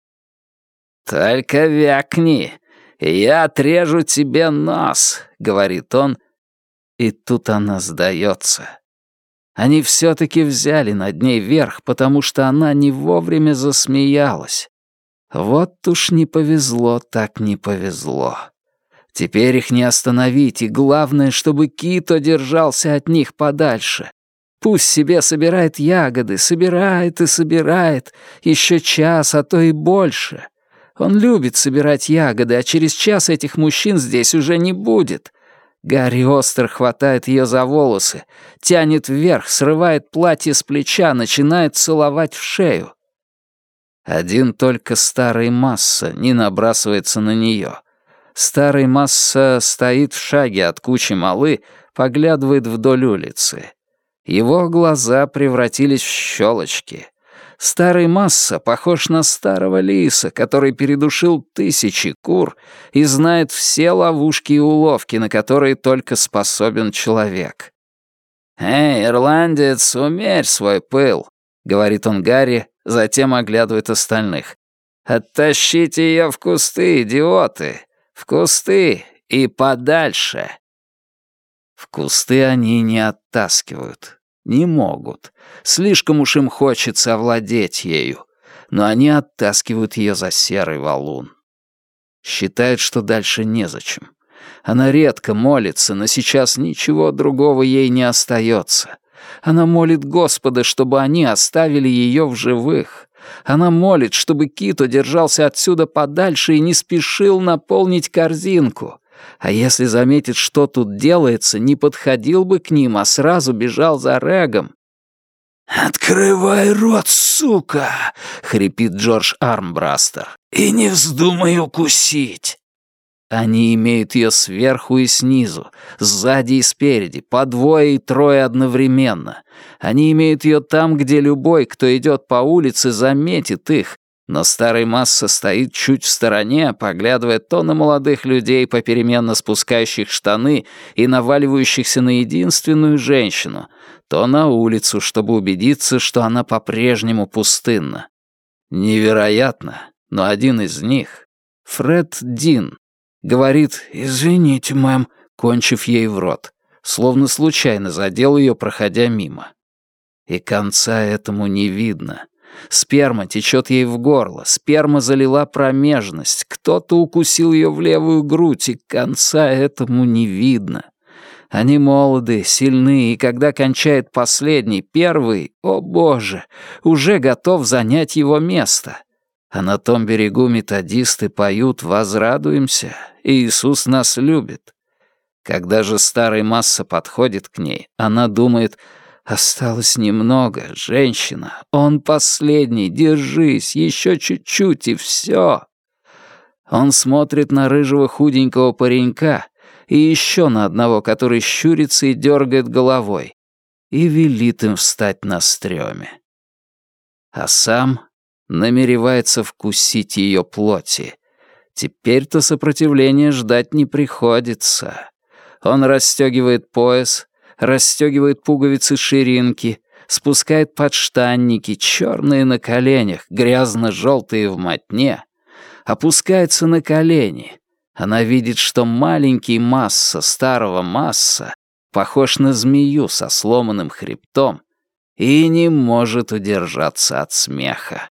«Только вякни, я отрежу тебе нос», — говорит он. И тут она сдается. Они все-таки взяли над ней верх, потому что она не вовремя засмеялась. Вот уж не повезло, так не повезло. Теперь их не остановить, и главное, чтобы Кито держался от них подальше. Пусть себе собирает ягоды, собирает и собирает, еще час, а то и больше. Он любит собирать ягоды, а через час этих мужчин здесь уже не будет. Гарри Остер хватает ее за волосы, тянет вверх, срывает платье с плеча, начинает целовать в шею. Один только старый масса не набрасывается на нее. Старый масса стоит в шаге от кучи малы, поглядывает вдоль улицы. Его глаза превратились в щелочки. Старый масса похож на старого лиса, который передушил тысячи кур и знает все ловушки и уловки, на которые только способен человек. «Эй, ирландец, умерь свой пыл», — говорит он Гарри, затем оглядывает остальных. «Оттащите ее в кусты, идиоты! В кусты и подальше!» В кусты они не оттаскивают. Не могут. Слишком уж им хочется овладеть ею. Но они оттаскивают ее за серый валун. Считают, что дальше незачем. Она редко молится, но сейчас ничего другого ей не остается. Она молит Господа, чтобы они оставили ее в живых. Она молит, чтобы Кито держался отсюда подальше и не спешил наполнить корзинку. А если заметит, что тут делается, не подходил бы к ним, а сразу бежал за Регом. «Открывай рот, сука!» — хрипит Джордж Армбрастер. «И не вздумай укусить!» Они имеют ее сверху и снизу, сзади и спереди, по двое и трое одновременно. Они имеют ее там, где любой, кто идет по улице, заметит их, но старый масса стоит чуть в стороне, поглядывая то на молодых людей, попеременно спускающих штаны и наваливающихся на единственную женщину, то на улицу, чтобы убедиться, что она по-прежнему пустынна. Невероятно, но один из них, Фред Дин, говорит «Извините, мэм», кончив ей в рот, словно случайно задел ее, проходя мимо. И конца этому не видно. Сперма течет ей в горло, сперма залила промежность, кто-то укусил ее в левую грудь, и конца этому не видно. Они молоды, сильны, и когда кончает последний, первый, о боже, уже готов занять его место. А на том берегу методисты поют «Возрадуемся, Иисус нас любит». Когда же старый масса подходит к ней, она думает — Осталось немного, женщина. Он последний, держись, еще чуть-чуть и все. Он смотрит на рыжего худенького паренька и еще на одного, который щурится и дергает головой, и велит им встать на стреме. А сам намеревается вкусить ее плоти. Теперь-то сопротивления ждать не приходится. Он расстегивает пояс, расстегивает пуговицы ширинки, спускает подштанники, черные на коленях, грязно-желтые в мотне, опускается на колени. Она видит, что маленький масса старого масса похож на змею со сломанным хребтом и не может удержаться от смеха.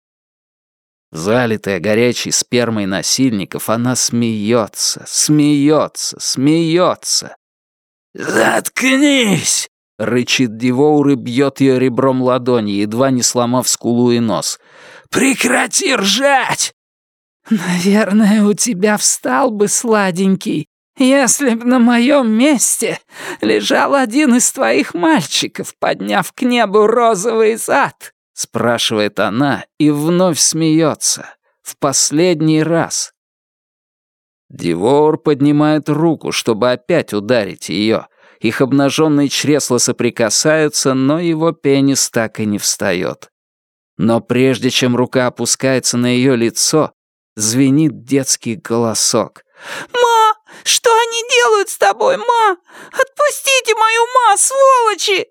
Залитая горячей спермой насильников, она смеется, смеется, смеется. «Заткнись!» — рычит Дивоур и бьет ее ребром ладони, едва не сломав скулу и нос. «Прекрати ржать!» «Наверное, у тебя встал бы сладенький, если б на моем месте лежал один из твоих мальчиков, подняв к небу розовый зад», — спрашивает она и вновь смеется. В последний раз. Дивор поднимает руку, чтобы опять ударить ее. Их обнаженные чресла соприкасаются, но его пенис так и не встает. Но прежде чем рука опускается на ее лицо, звенит детский голосок. «Ма! Что они делают с тобой, ма? Отпустите мою ма, сволочи!»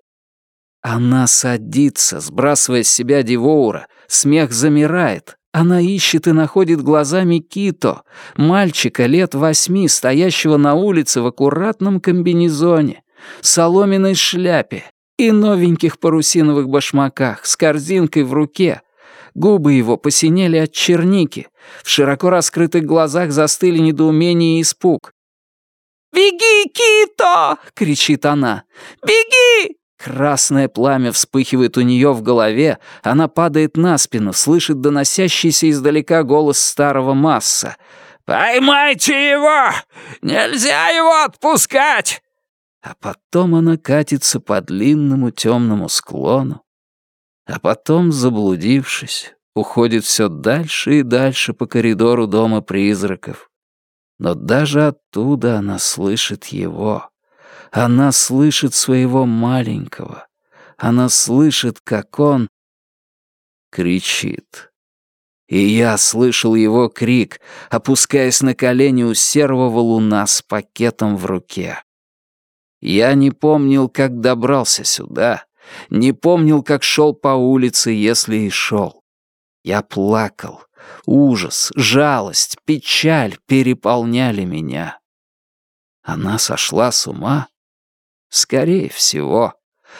Она садится, сбрасывая с себя Дивоура. Смех замирает. Она ищет и находит глазами Кито, мальчика лет восьми, стоящего на улице в аккуратном комбинезоне, соломенной шляпе и новеньких парусиновых башмаках с корзинкой в руке. Губы его посинели от черники, в широко раскрытых глазах застыли недоумение и испуг. «Беги, Кито!» — кричит она. «Беги!» Красное пламя вспыхивает у нее в голове, она падает на спину, слышит доносящийся издалека голос старого масса. «Поймайте его! Нельзя его отпускать!» А потом она катится по длинному темному склону, а потом, заблудившись, уходит все дальше и дальше по коридору дома призраков. Но даже оттуда она слышит его. Она слышит своего маленького. Она слышит, как он кричит. И я слышал его крик, опускаясь на колени у серого валуна с пакетом в руке. Я не помнил, как добрался сюда, не помнил, как шел по улице, если и шел. Я плакал. Ужас, жалость, печаль переполняли меня. Она сошла с ума? Скорее всего.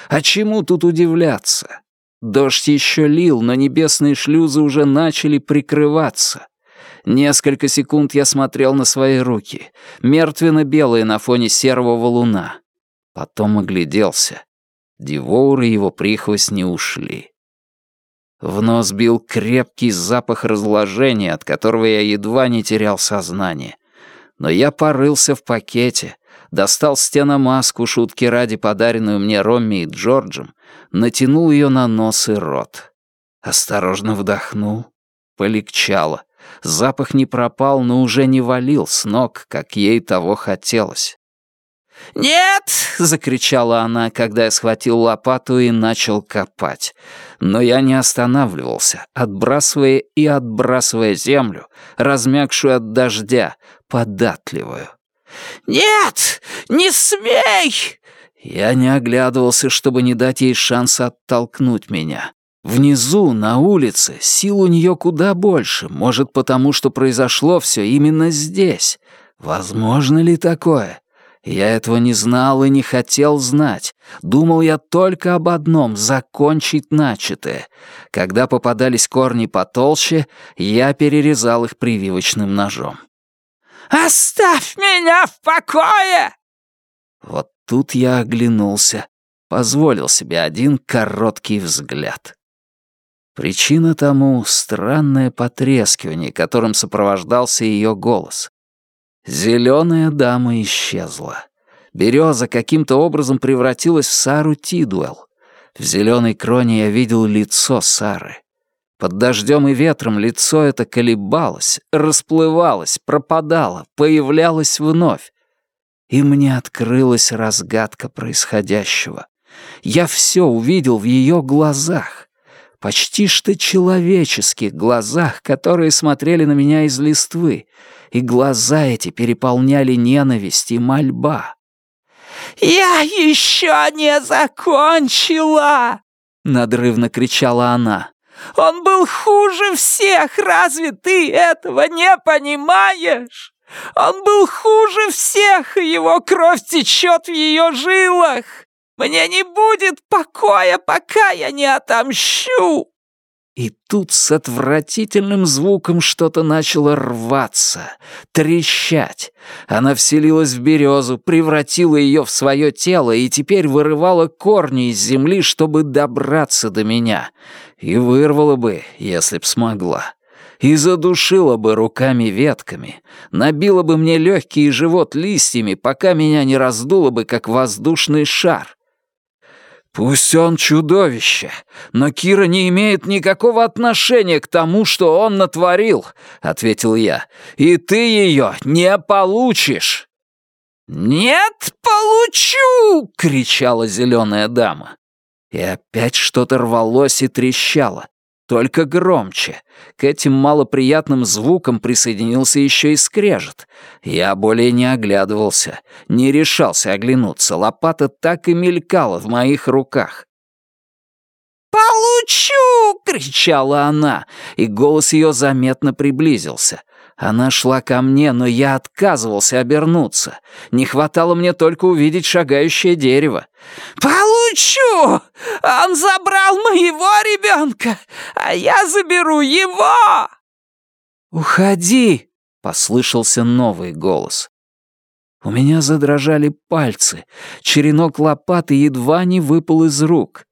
А чему тут удивляться? Дождь еще лил, но небесные шлюзы уже начали прикрываться. Несколько секунд я смотрел на свои руки, мертвенно-белые на фоне серого валуна. Потом огляделся. Дивоур и его прихвостни ушли. В нос бил крепкий запах разложения, от которого я едва не терял сознание. Но я порылся в пакете, достал стеномаску шутки ради подаренную мне Ромми и Джорджем, натянул ее на нос и рот. Осторожно вдохнул. Полегчало. Запах не пропал, но уже не валил с ног, как ей того хотелось. «Нет!» — закричала она, когда я схватил лопату и начал копать. Но я не останавливался, отбрасывая и отбрасывая землю, размягшую от дождя, податливую. «Нет! Не смей!» Я не оглядывался, чтобы не дать ей шанса оттолкнуть меня. Внизу, на улице, сил у нее куда больше, может, потому что произошло все именно здесь. Возможно ли такое? Я этого не знал и не хотел знать. Думал я только об одном — закончить начатое. Когда попадались корни потолще, я перерезал их прививочным ножом. «Оставь меня в покое!» Вот тут я оглянулся, позволил себе один короткий взгляд. Причина тому — странное потрескивание, которым сопровождался ее голос. Зеленая дама исчезла. Береза каким-то образом превратилась в Сару Тидуэлл. В зеленой кроне я видел лицо Сары. Под дождем и ветром лицо это колебалось, расплывалось, пропадало, появлялось вновь. И мне открылась разгадка происходящего. Я все увидел в ее глазах. Почти что человеческих глазах, которые смотрели на меня из листвы, и глаза эти переполняли ненависть и мольба. «Я еще не закончила!» — надрывно кричала она. «Он был хуже всех, разве ты этого не понимаешь? Он был хуже всех, и его кровь течет в ее жилах! Мне не будет покоя, пока я не отомщу!» И тут с отвратительным звуком что-то начало рваться, трещать. Она вселилась в березу, превратила ее в свое тело и теперь вырывала корни из земли, чтобы добраться до меня. И вырвала бы, если б смогла. И задушила бы руками-ветками, набила бы мне легкий живот листьями, пока меня не раздуло бы, как воздушный шар. «Пусть он чудовище, но Кира не имеет никакого отношения к тому, что он натворил», — ответил я. «И ты ее не получишь». «Нет, получу!» — кричала зеленая дама. И опять что-то рвалось и трещало. Только громче. К этим малоприятным звукам присоединился еще и скрежет. Я более не оглядывался, не решался оглянуться. Лопата так и мелькала в моих руках. «Получу!» — кричала она, и голос ее заметно приблизился. Она шла ко мне, но я отказывался обернуться. Не хватало мне только увидеть шагающее дерево. «Получу! Он забрал моего ребенка, а я заберу его!» «Уходи!» — послышался новый голос. У меня задрожали пальцы, черенок лопаты едва не выпал из рук.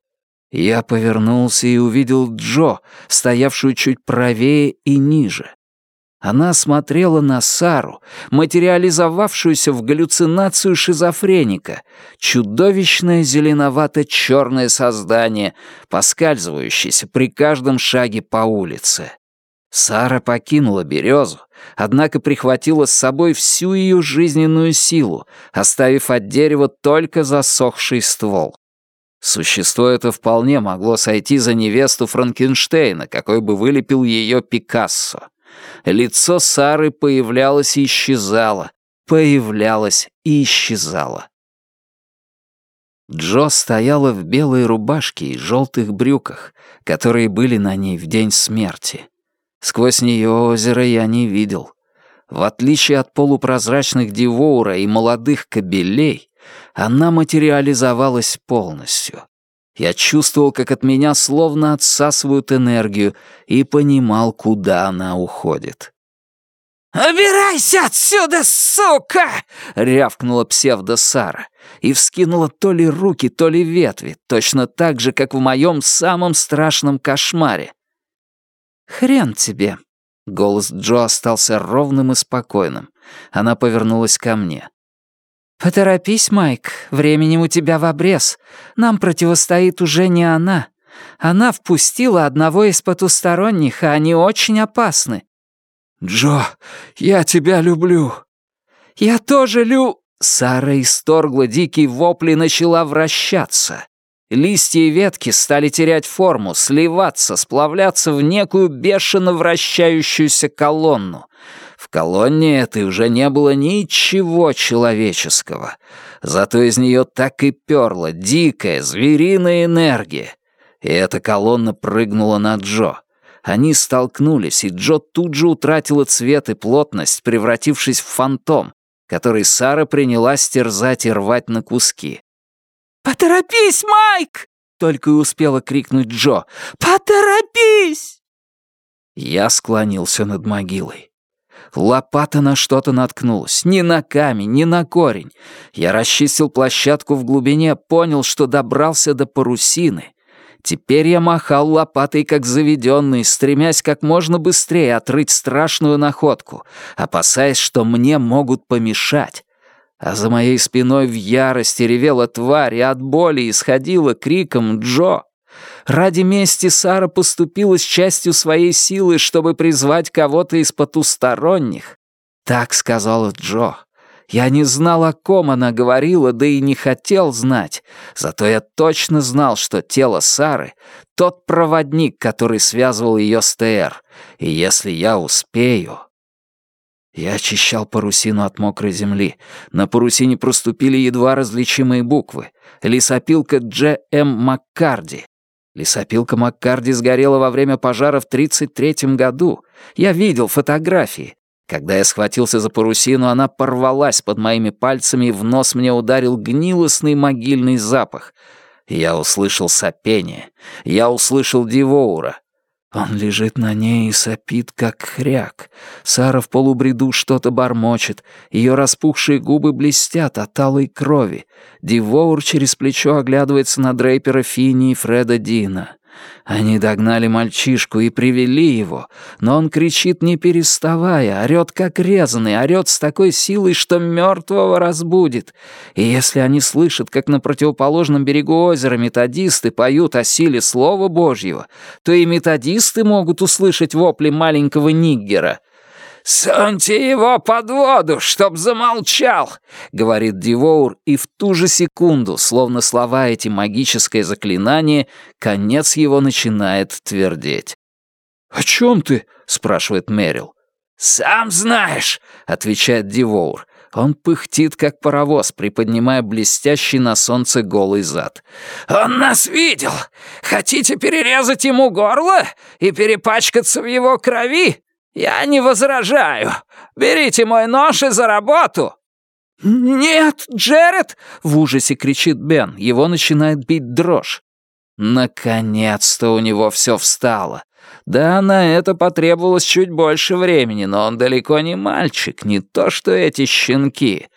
Я повернулся и увидел Джо, стоявшую чуть правее и ниже. Она смотрела на Сару, материализовавшуюся в галлюцинацию шизофреника, чудовищное зеленовато-черное создание, поскальзывающееся при каждом шаге по улице. Сара покинула березу, однако прихватила с собой всю ее жизненную силу, оставив от дерева только засохший ствол. Существо это вполне могло сойти за невесту Франкенштейна, какой бы вылепил ее Пикассо. Лицо Сары появлялось и исчезало, появлялось и исчезало. Джо стояла в белой рубашке и желтых брюках, которые были на ней в день смерти. Сквозь нее озеро я не видел. В отличие от полупрозрачных Дивоура и молодых кобелей, она материализовалась полностью. Я чувствовал, как от меня словно отсасывают энергию, и понимал, куда она уходит. «Убирайся отсюда, сука!» — рявкнула псевдо-Сара и вскинула то ли руки, то ли ветви, точно так же, как в моем самом страшном кошмаре. «Хрен тебе!» — голос Джо остался ровным и спокойным. Она повернулась ко мне. «Поторопись, Майк, временем у тебя в обрез. Нам противостоит уже не она. Она впустила одного из потусторонних, а они очень опасны». «Джо, я тебя люблю». «Я тоже лю...» Сара исторгла дикий вопль начала вращаться. Листья и ветки стали терять форму, сливаться, сплавляться в некую бешено вращающуюся колонну. В колонне этой уже не было ничего человеческого. Зато из нее так и перла дикая, звериная энергия. И эта колонна прыгнула на Джо. Они столкнулись, и Джо тут же утратила цвет и плотность, превратившись в фантом, который Сара принялась терзать и рвать на куски. «Поторопись, Майк!» — только и успела крикнуть Джо. «Поторопись!» Я склонился над могилой. Лопата на что-то наткнулась. Ни на камень, ни на корень. Я расчистил площадку в глубине, понял, что добрался до парусины. Теперь я махал лопатой, как заведенный, стремясь как можно быстрее отрыть страшную находку, опасаясь, что мне могут помешать. А за моей спиной в ярости ревела тварь, и от боли исходила криком «Джо!». Ради мести Сара поступила с частью своей силы, чтобы призвать кого-то из потусторонних. Так сказала Джо. Я не знал, о ком она говорила, да и не хотел знать. Зато я точно знал, что тело Сары — тот проводник, который связывал ее с ТР. И если я успею... Я очищал парусину от мокрой земли. На парусине проступили едва различимые буквы. Лесопилка Дж. М. Маккарди. Лесопилка Маккарди сгорела во время пожара в 33-м году. Я видел фотографии. Когда я схватился за парусину, она порвалась под моими пальцами, и в нос мне ударил гнилостный могильный запах. Я услышал сопение. Я услышал Дивоура. Он лежит на ней и сопит, как хряк. Сара в полубреду что-то бормочет. Ее распухшие губы блестят от алой крови. Дивоур через плечо оглядывается на Дрейпера Финни и Фреда Дина. Они догнали мальчишку и привели его, но он кричит не переставая, орёт как резанный, орёт с такой силой, что мертвого разбудит. И если они слышат, как на противоположном берегу озера методисты поют о силе Слова Божьего, то и методисты могут услышать вопли маленького ниггера — «Суньте его под воду, чтоб замолчал!» — говорит Дивоур, и в ту же секунду, словно слова эти магическое заклинание, конец его начинает твердеть. «О чем ты?» — спрашивает Мэрил. «Сам знаешь», — отвечает Дивоур. Он пыхтит, как паровоз, приподнимая блестящий на солнце голый зад. «Он нас видел! Хотите перерезать ему горло и перепачкаться в его крови? Я не возражаю. Берите мой нож и за работу!» «Нет, Джеред!» — в ужасе кричит Бен. Его начинает бить дрожь. Наконец-то у него все встало. Да, на это потребовалось чуть больше времени, но он далеко не мальчик, не то что эти щенки.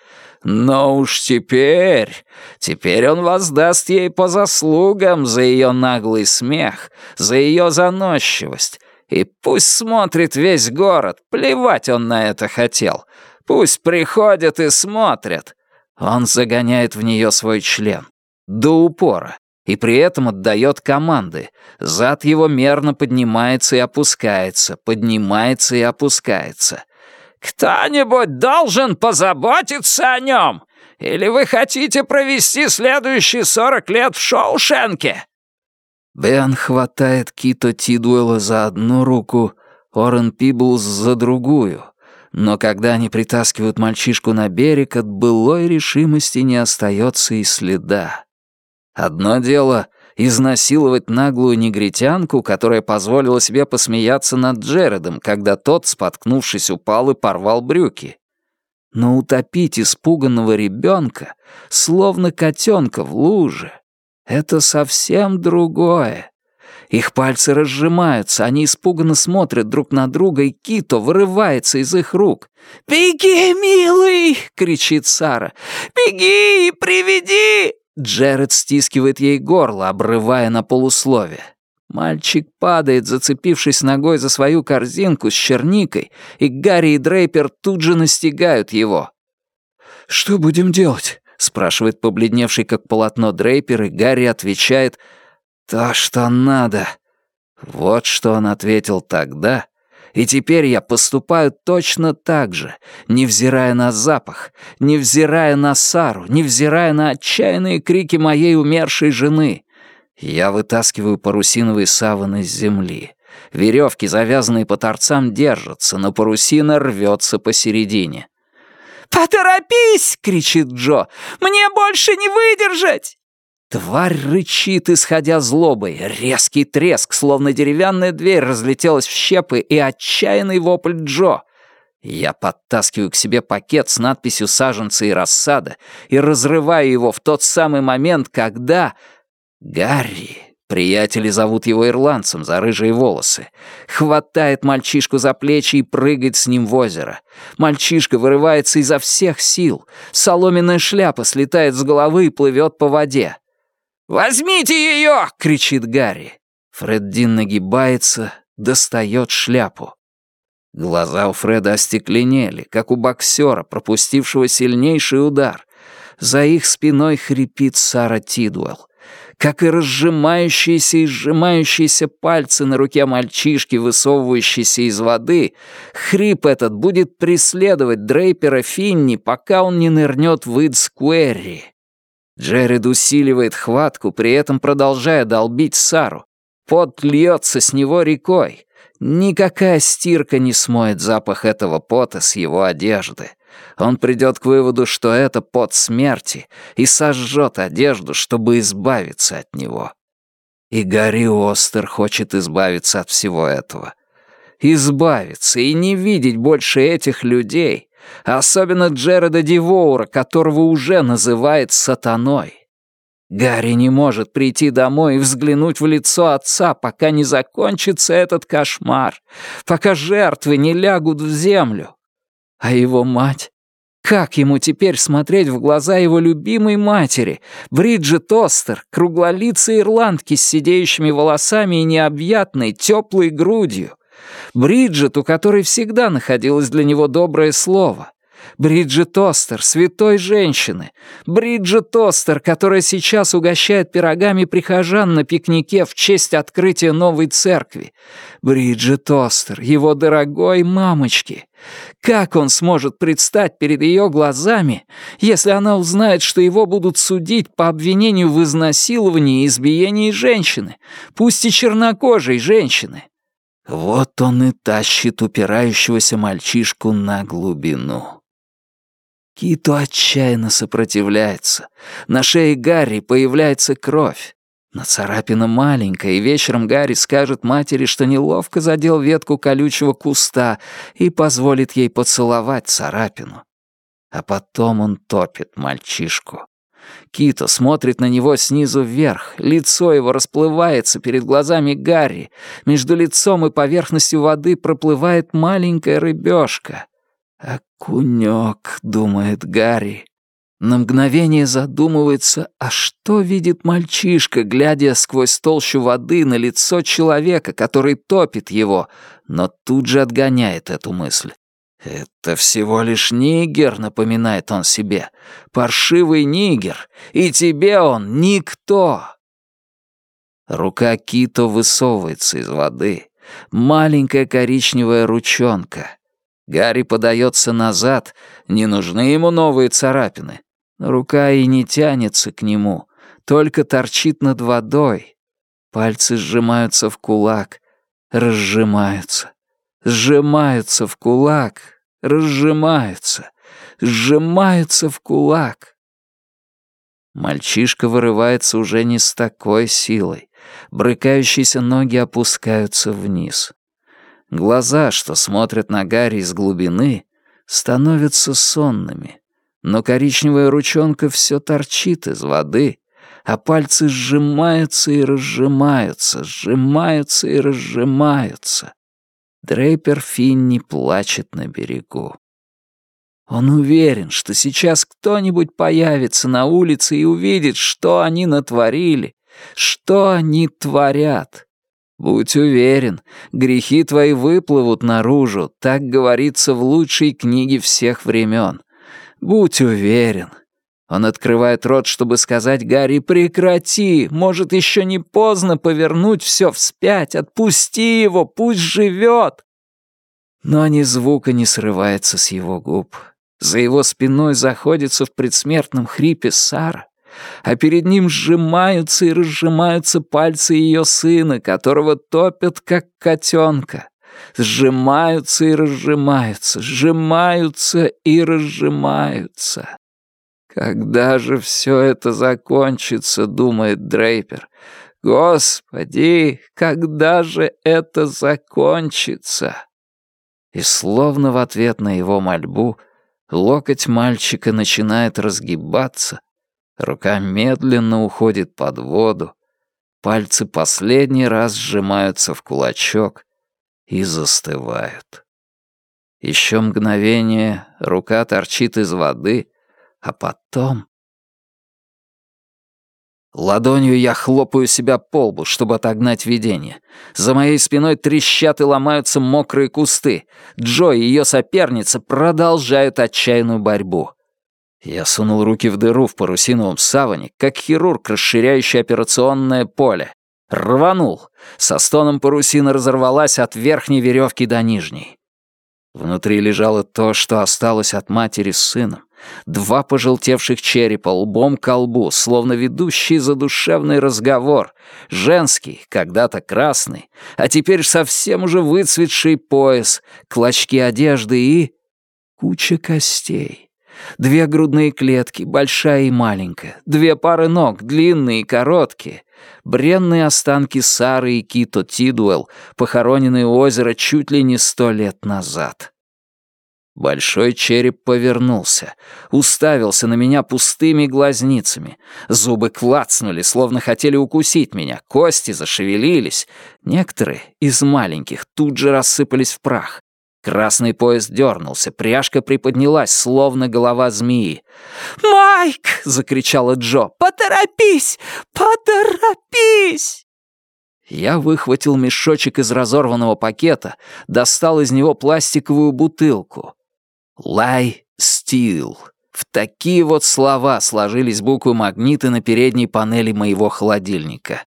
Но уж теперь, теперь он воздаст ей по заслугам за ее наглый смех, за ее заносчивость. И пусть смотрит весь город, плевать он на это хотел. Пусть приходят и смотрят. Он загоняет в нее свой член. До упора и при этом отдает команды. Зад его мерно поднимается и опускается, поднимается и опускается. «Кто-нибудь должен позаботиться о нем? Или вы хотите провести следующие сорок лет в Шоушенке?» Бен хватает Кито Тидуэлла за одну руку, Орен Пиблс за другую. Но когда они притаскивают мальчишку на берег, от былой решимости не остается и следа. Одно дело — изнасиловать наглую негритянку, которая позволила себе посмеяться над Джередом, когда тот, споткнувшись, упал и порвал брюки. Но утопить испуганного ребенка, словно котенка в луже, это совсем другое. Их пальцы разжимаются, они испуганно смотрят друг на друга, и Кито вырывается из их рук. «Беги, милый!» — кричит Сара. «Беги и приведи!» Джеред стискивает ей горло, обрывая на полуслове. Мальчик падает, зацепившись ногой за свою корзинку с черникой, и Гарри и Дрейпер тут же настигают его. «Что будем делать?» — спрашивает побледневший как полотно Дрейпер, и Гарри отвечает «То, что надо». Вот что он ответил тогда, и теперь я поступаю точно так же, невзирая на запах, невзирая на Сару, невзирая на отчаянные крики моей умершей жены. Я вытаскиваю парусиновые саваны с земли. Веревки, завязанные по торцам, держатся, но парусина рвется посередине. «Поторопись!» — кричит Джо. «Мне больше не выдержать!» Тварь рычит, исходя злобой. Резкий треск, словно деревянная дверь, разлетелась в щепы, и отчаянный вопль Джо. Я подтаскиваю к себе пакет с надписью «Саженцы и рассада» и разрываю его в тот самый момент, когда... Гарри, приятели зовут его ирландцем за рыжие волосы, хватает мальчишку за плечи и прыгает с ним в озеро. Мальчишка вырывается изо всех сил. Соломенная шляпа слетает с головы и плывет по воде. «Возьмите ее!» — кричит Гарри. Фреддин нагибается, достает шляпу. Глаза у Фреда остекленели, как у боксера, пропустившего сильнейший удар. За их спиной хрипит Сара Тидуэлл. Как и разжимающиеся и сжимающиеся пальцы на руке мальчишки, высовывающиеся из воды, хрип этот будет преследовать Дрейпера Финни, пока он не нырнет в Идскуэрри. Джеред усиливает хватку, при этом продолжая долбить Сару. Пот льется с него рекой. Никакая стирка не смоет запах этого пота с его одежды. Он придет к выводу, что это пот смерти, и сожжет одежду, чтобы избавиться от него. И Гарри Остер хочет избавиться от всего этого. Избавиться и не видеть больше этих людей, Особенно Джереда Дивоура, которого уже называет сатаной. Гарри не может прийти домой и взглянуть в лицо отца, пока не закончится этот кошмар, пока жертвы не лягут в землю. А его мать? Как ему теперь смотреть в глаза его любимой матери, Бриджит Остер, круглолицей ирландки с сидеющими волосами и необъятной, теплой грудью? Бриджит, у которой всегда находилось для него доброе слово. Бриджит Остер, святой женщины. Бриджит Остер, которая сейчас угощает пирогами прихожан на пикнике в честь открытия новой церкви. Бриджит Остер, его дорогой мамочки. Как он сможет предстать перед ее глазами, если она узнает, что его будут судить по обвинению в изнасиловании и избиении женщины, пусть и чернокожей женщины? Вот он и тащит упирающегося мальчишку на глубину. Кито отчаянно сопротивляется. На шее Гарри появляется кровь. Но царапина маленькая, и вечером Гарри скажет матери, что неловко задел ветку колючего куста и позволит ей поцеловать царапину. А потом он топит мальчишку. Кито смотрит на него снизу вверх, лицо его расплывается перед глазами Гарри, между лицом и поверхностью воды проплывает маленькая рыбешка. «Окунёк», — думает Гарри. На мгновение задумывается, а что видит мальчишка, глядя сквозь толщу воды на лицо человека, который топит его, но тут же отгоняет эту мысль. «Это всего лишь нигер», — напоминает он себе. «Паршивый нигер, и тебе он никто». Рука Кито высовывается из воды. Маленькая коричневая ручонка. Гарри подается назад, не нужны ему новые царапины. Рука и не тянется к нему, только торчит над водой. Пальцы сжимаются в кулак, разжимаются, сжимаются в кулак, разжимаются, сжимаются в кулак. Мальчишка вырывается уже не с такой силой. Брыкающиеся ноги опускаются вниз. Глаза, что смотрят на Гарри из глубины, становятся сонными. Но коричневая ручонка все торчит из воды, а пальцы сжимаются и разжимаются, сжимаются и разжимаются. Дрейпер Финни плачет на берегу. Он уверен, что сейчас кто-нибудь появится на улице и увидит, что они натворили, что они творят. Будь уверен, грехи твои выплывут наружу, так говорится в лучшей книге всех времен. Будь уверен. Он открывает рот, чтобы сказать Гарри «Прекрати! Может, еще не поздно повернуть все вспять! Отпусти его! Пусть живет!» Но ни звука не срывается с его губ. За его спиной заходится в предсмертном хрипе Сара, а перед ним сжимаются и разжимаются пальцы ее сына, которого топят, как котенка. Сжимаются и разжимаются, сжимаются и разжимаются. «Когда же все это закончится?» — думает Дрейпер. «Господи, когда же это закончится?» И словно в ответ на его мольбу локоть мальчика начинает разгибаться, рука медленно уходит под воду, пальцы последний раз сжимаются в кулачок и застывают. Еще мгновение рука торчит из воды, а потом... Ладонью я хлопаю себя по лбу, чтобы отогнать видение. За моей спиной трещат и ломаются мокрые кусты. Джо и ее соперница продолжают отчаянную борьбу. Я сунул руки в дыру в парусиновом саване, как хирург, расширяющий операционное поле. Рванул. Со стоном парусина разорвалась от верхней веревки до нижней. Внутри лежало то, что осталось от матери с сыном. Два пожелтевших черепа лбом к лбу, словно ведущий задушевный разговор. Женский, когда-то красный, а теперь совсем уже выцветший пояс, клочки одежды и... куча костей. Две грудные клетки, большая и маленькая. Две пары ног, длинные и короткие. Бренные останки Сары и Кито Тидуэлл, похороненные у озера чуть ли не сто лет назад. Большой череп повернулся, уставился на меня пустыми глазницами. Зубы клацнули, словно хотели укусить меня, кости зашевелились. Некоторые из маленьких тут же рассыпались в прах. Красный поезд дернулся, пряжка приподнялась, словно голова змеи. «Майк!» — закричала Джо. «Поторопись! Поторопись!» Я выхватил мешочек из разорванного пакета, достал из него пластиковую бутылку. Лай Стил. В такие вот слова сложились буквы магниты на передней панели моего холодильника.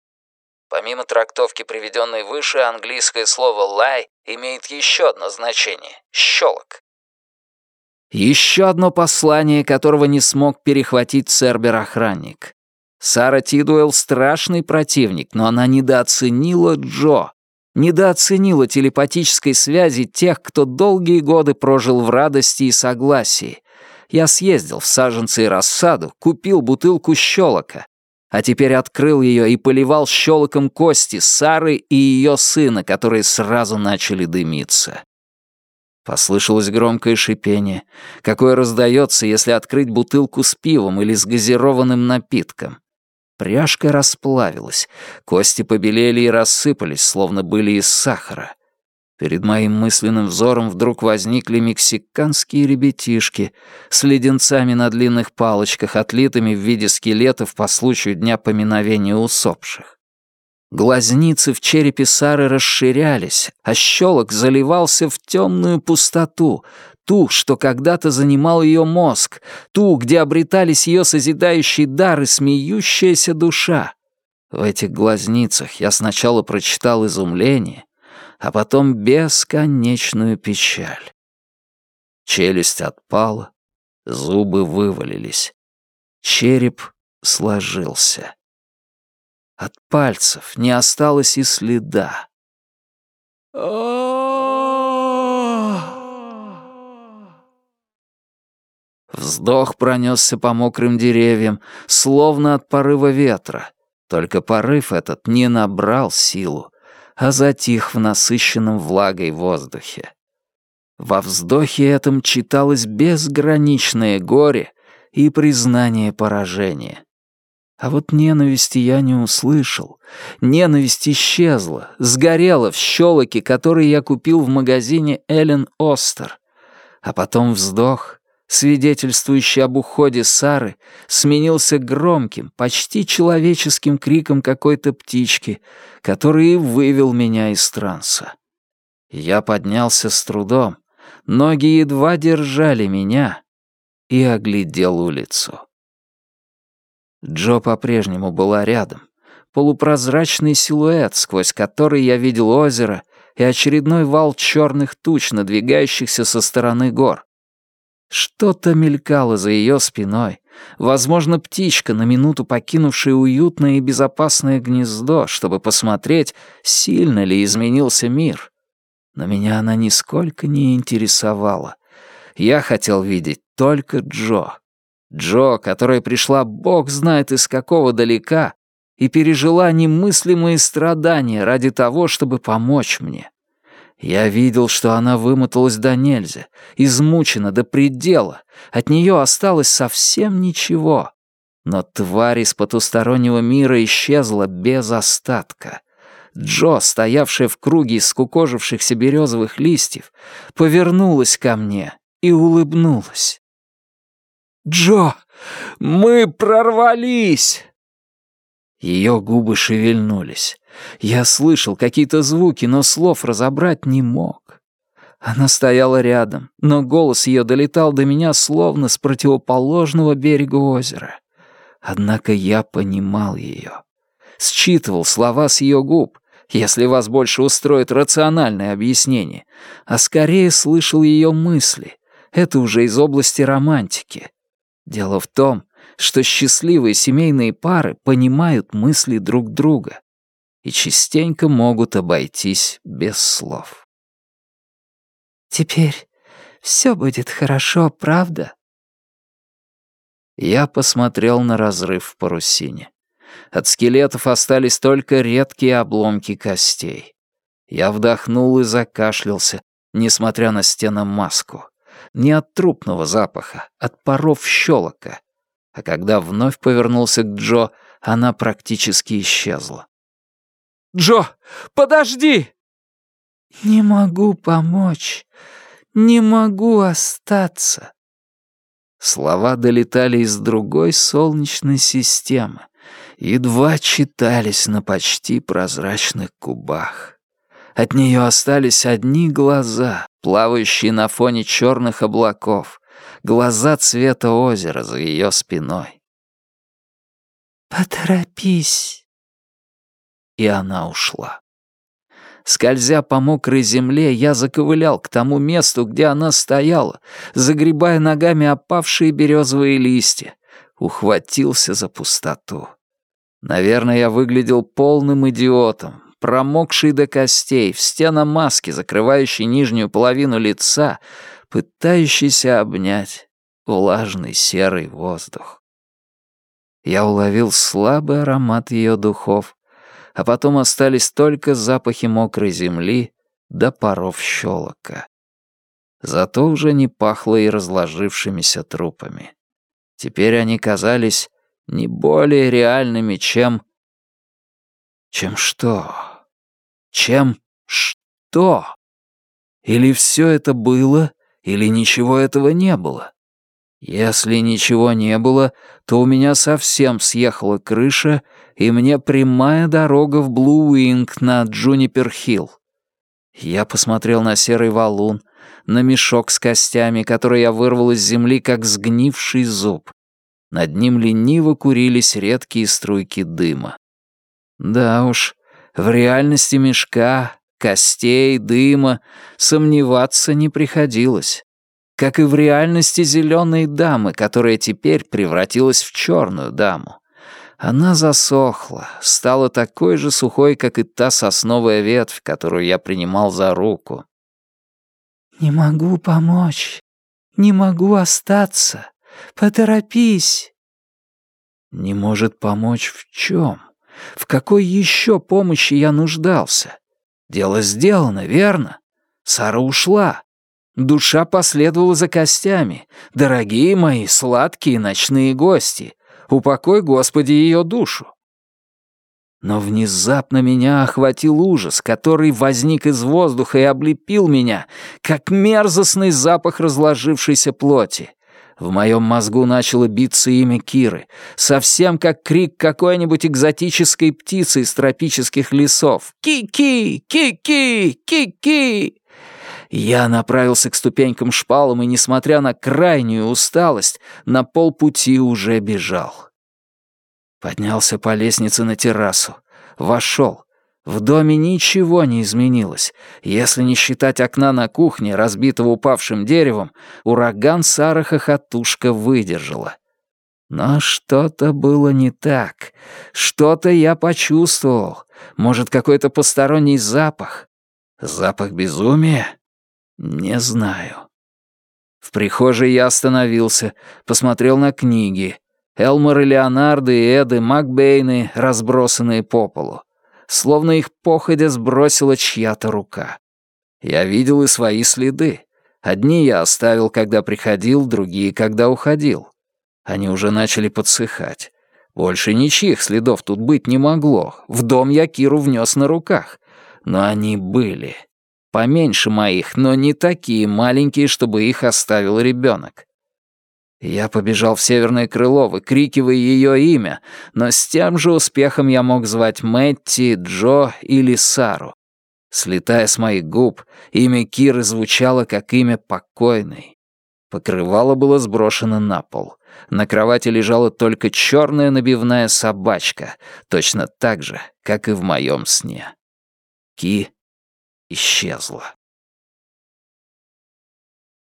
Помимо трактовки, приведенной выше, английское слово «лай» имеет еще одно значение — «щелок». Еще одно послание, которого не смог перехватить Цербер-охранник. Сара Тидуэлл — страшный противник, но она недооценила Джо. недооценила телепатической связи тех, кто долгие годы прожил в радости и согласии. Я съездил в саженцы и рассаду, купил бутылку щелока, а теперь открыл ее и поливал щелоком кости Сары и ее сына, которые сразу начали дымиться. Послышалось громкое шипение, какое раздается, если открыть бутылку с пивом или с газированным напитком. Пряжка расплавилась, кости побелели и рассыпались, словно были из сахара. Перед моим мысленным взором вдруг возникли мексиканские ребятишки с леденцами на длинных палочках, отлитыми в виде скелетов по случаю дня поминовения усопших. Глазницы в черепе Сары расширялись, а щелок заливался в темную пустоту, ту, что когда-то занимал ее мозг, ту, где обретались ее созидающий дар и смеющаяся душа. В этих глазницах я сначала прочитал изумление, а потом бесконечную печаль. Челюсть отпала, зубы вывалились. Череп сложился. От пальцев не осталось и следа. Вздох пронесся по мокрым деревьям, словно от порыва ветра. Только порыв этот не набрал силу, а затих в насыщенном влагой воздухе. Во вздохе этом читалось безграничное горе и признание поражения. А вот ненависти я не услышал. Ненависть исчезла, сгорела в щелоке, который я купил в магазине Эллен Остер. А потом вздох, свидетельствующий об уходе Сары, сменился громким, почти человеческим криком какой-то птички, который и вывел меня из транса. Я поднялся с трудом, ноги едва держали меня и оглядел улицу. Джо по-прежнему была рядом, полупрозрачный силуэт, сквозь который я видел озеро и очередной вал черных туч, надвигающихся со стороны гор. Что-то мелькало за ее спиной. Возможно, птичка, на минуту покинувшая уютное и безопасное гнездо, чтобы посмотреть, сильно ли изменился мир. Но меня она нисколько не интересовала. Я хотел видеть только Джо. Джо, которая пришла бог знает из какого далека и пережила немыслимые страдания ради того, чтобы помочь мне. Я видел, что она вымоталась до нельзя, измучена до предела. От нее осталось совсем ничего. Но тварь из потустороннего мира исчезла без остатка. Джо, стоявшая в круге из скукожившихся березовых листьев, повернулась ко мне и улыбнулась. «Джо, мы прорвались!» Ее губы шевельнулись. Я слышал какие-то звуки, но слов разобрать не мог. Она стояла рядом, но голос ее долетал до меня словно с противоположного берега озера. Однако я понимал ее. Считывал слова с ее губ, если вас больше устроит рациональное объяснение, а скорее слышал ее мысли. Это уже из области романтики. Дело в том, что счастливые семейные пары понимают мысли друг друга и частенько могут обойтись без слов. «Теперь все будет хорошо, правда?» Я посмотрел на разрыв в парусине. От скелетов остались только редкие обломки костей. Я вдохнул и закашлялся, несмотря на стеномаску. Не от трупного запаха, от паров щелока. А когда вновь повернулся к Джо, она практически исчезла. Джо, подожди!» «Не могу помочь. Не могу остаться». Слова долетали из другой солнечной системы, едва читались на почти прозрачных губах. От нее остались одни глаза, плавающие на фоне черных облаков, глаза цвета озера за ее спиной. «Поторопись», и она ушла. Скользя по мокрой земле, я заковылял к тому месту, где она стояла, загребая ногами опавшие березовые листья, ухватился за пустоту. Наверное, я выглядел полным идиотом, промокший до костей, в стена маски, закрывающей нижнюю половину лица, пытающийся обнять влажный серый воздух. Я уловил слабый аромат ее духов, а потом остались только запахи мокрой земли до паров щелока. Зато уже не пахло и разложившимися трупами. Теперь они казались не более реальными, чем... Чем что? Чем что? Или все это было, или ничего этого не было? Если ничего не было, то у меня совсем съехала крыша, и мне прямая дорога в Блу-Уинг на Джунипер-Хилл. Я посмотрел на серый валун, на мешок с костями, который я вырвал из земли, как сгнивший зуб. Над ним лениво курились редкие струйки дыма. Да уж, в реальности мешка, костей, дыма сомневаться не приходилось. Как и в реальности зеленой дамы, которая теперь превратилась в черную даму. Она засохла, стала такой же сухой, как и та сосновая ветвь, которую я принимал за руку. «Не могу помочь, не могу остаться. Поторопись!» «Не может помочь в чем? В какой еще помощи я нуждался? Дело сделано, верно? Сара ушла. Душа последовала за костями. Дорогие мои сладкие ночные гости, упокой, Господи, ее душу. Но внезапно меня охватил ужас, который возник из воздуха и облепил меня, как мерзостный запах разложившейся плоти. В моем мозгу начало биться имя Киры, совсем как крик какой-нибудь экзотической птицы из тропических лесов. «Ки-ки! Ки-ки! Ки-ки!» Я направился к ступенькам шпалам и, несмотря на крайнюю усталость, на полпути уже бежал. Поднялся по лестнице на террасу. Вошел. В доме ничего не изменилось. Если не считать окна на кухне, разбитого упавшим деревом, ураган Сара хохотушка выдержала. Но что-то было не так. Что-то я почувствовал. Может, какой-то посторонний запах. Запах безумия? Не знаю. В прихожей я остановился, посмотрел на книги. Элмор и Леонардо и Эды Макбейны, разбросанные по полу. Словно их походя сбросила чья-то рука. Я видел и свои следы. Одни я оставил, когда приходил, другие, когда уходил. Они уже начали подсыхать. Больше ничьих следов тут быть не могло. В дом я Киру внес на руках. Но они были. Поменьше моих, но не такие маленькие, чтобы их оставил ребенок. Я побежал в северное крыло, выкрикивая ее имя, но с тем же успехом я мог звать Мэтти, Джо или Сару. Слетая с моих губ, имя Киры звучало как имя покойной. Покрывало было сброшено на пол. На кровати лежала только черная набивная собачка, точно так же, как и в моем сне. Ки исчезла.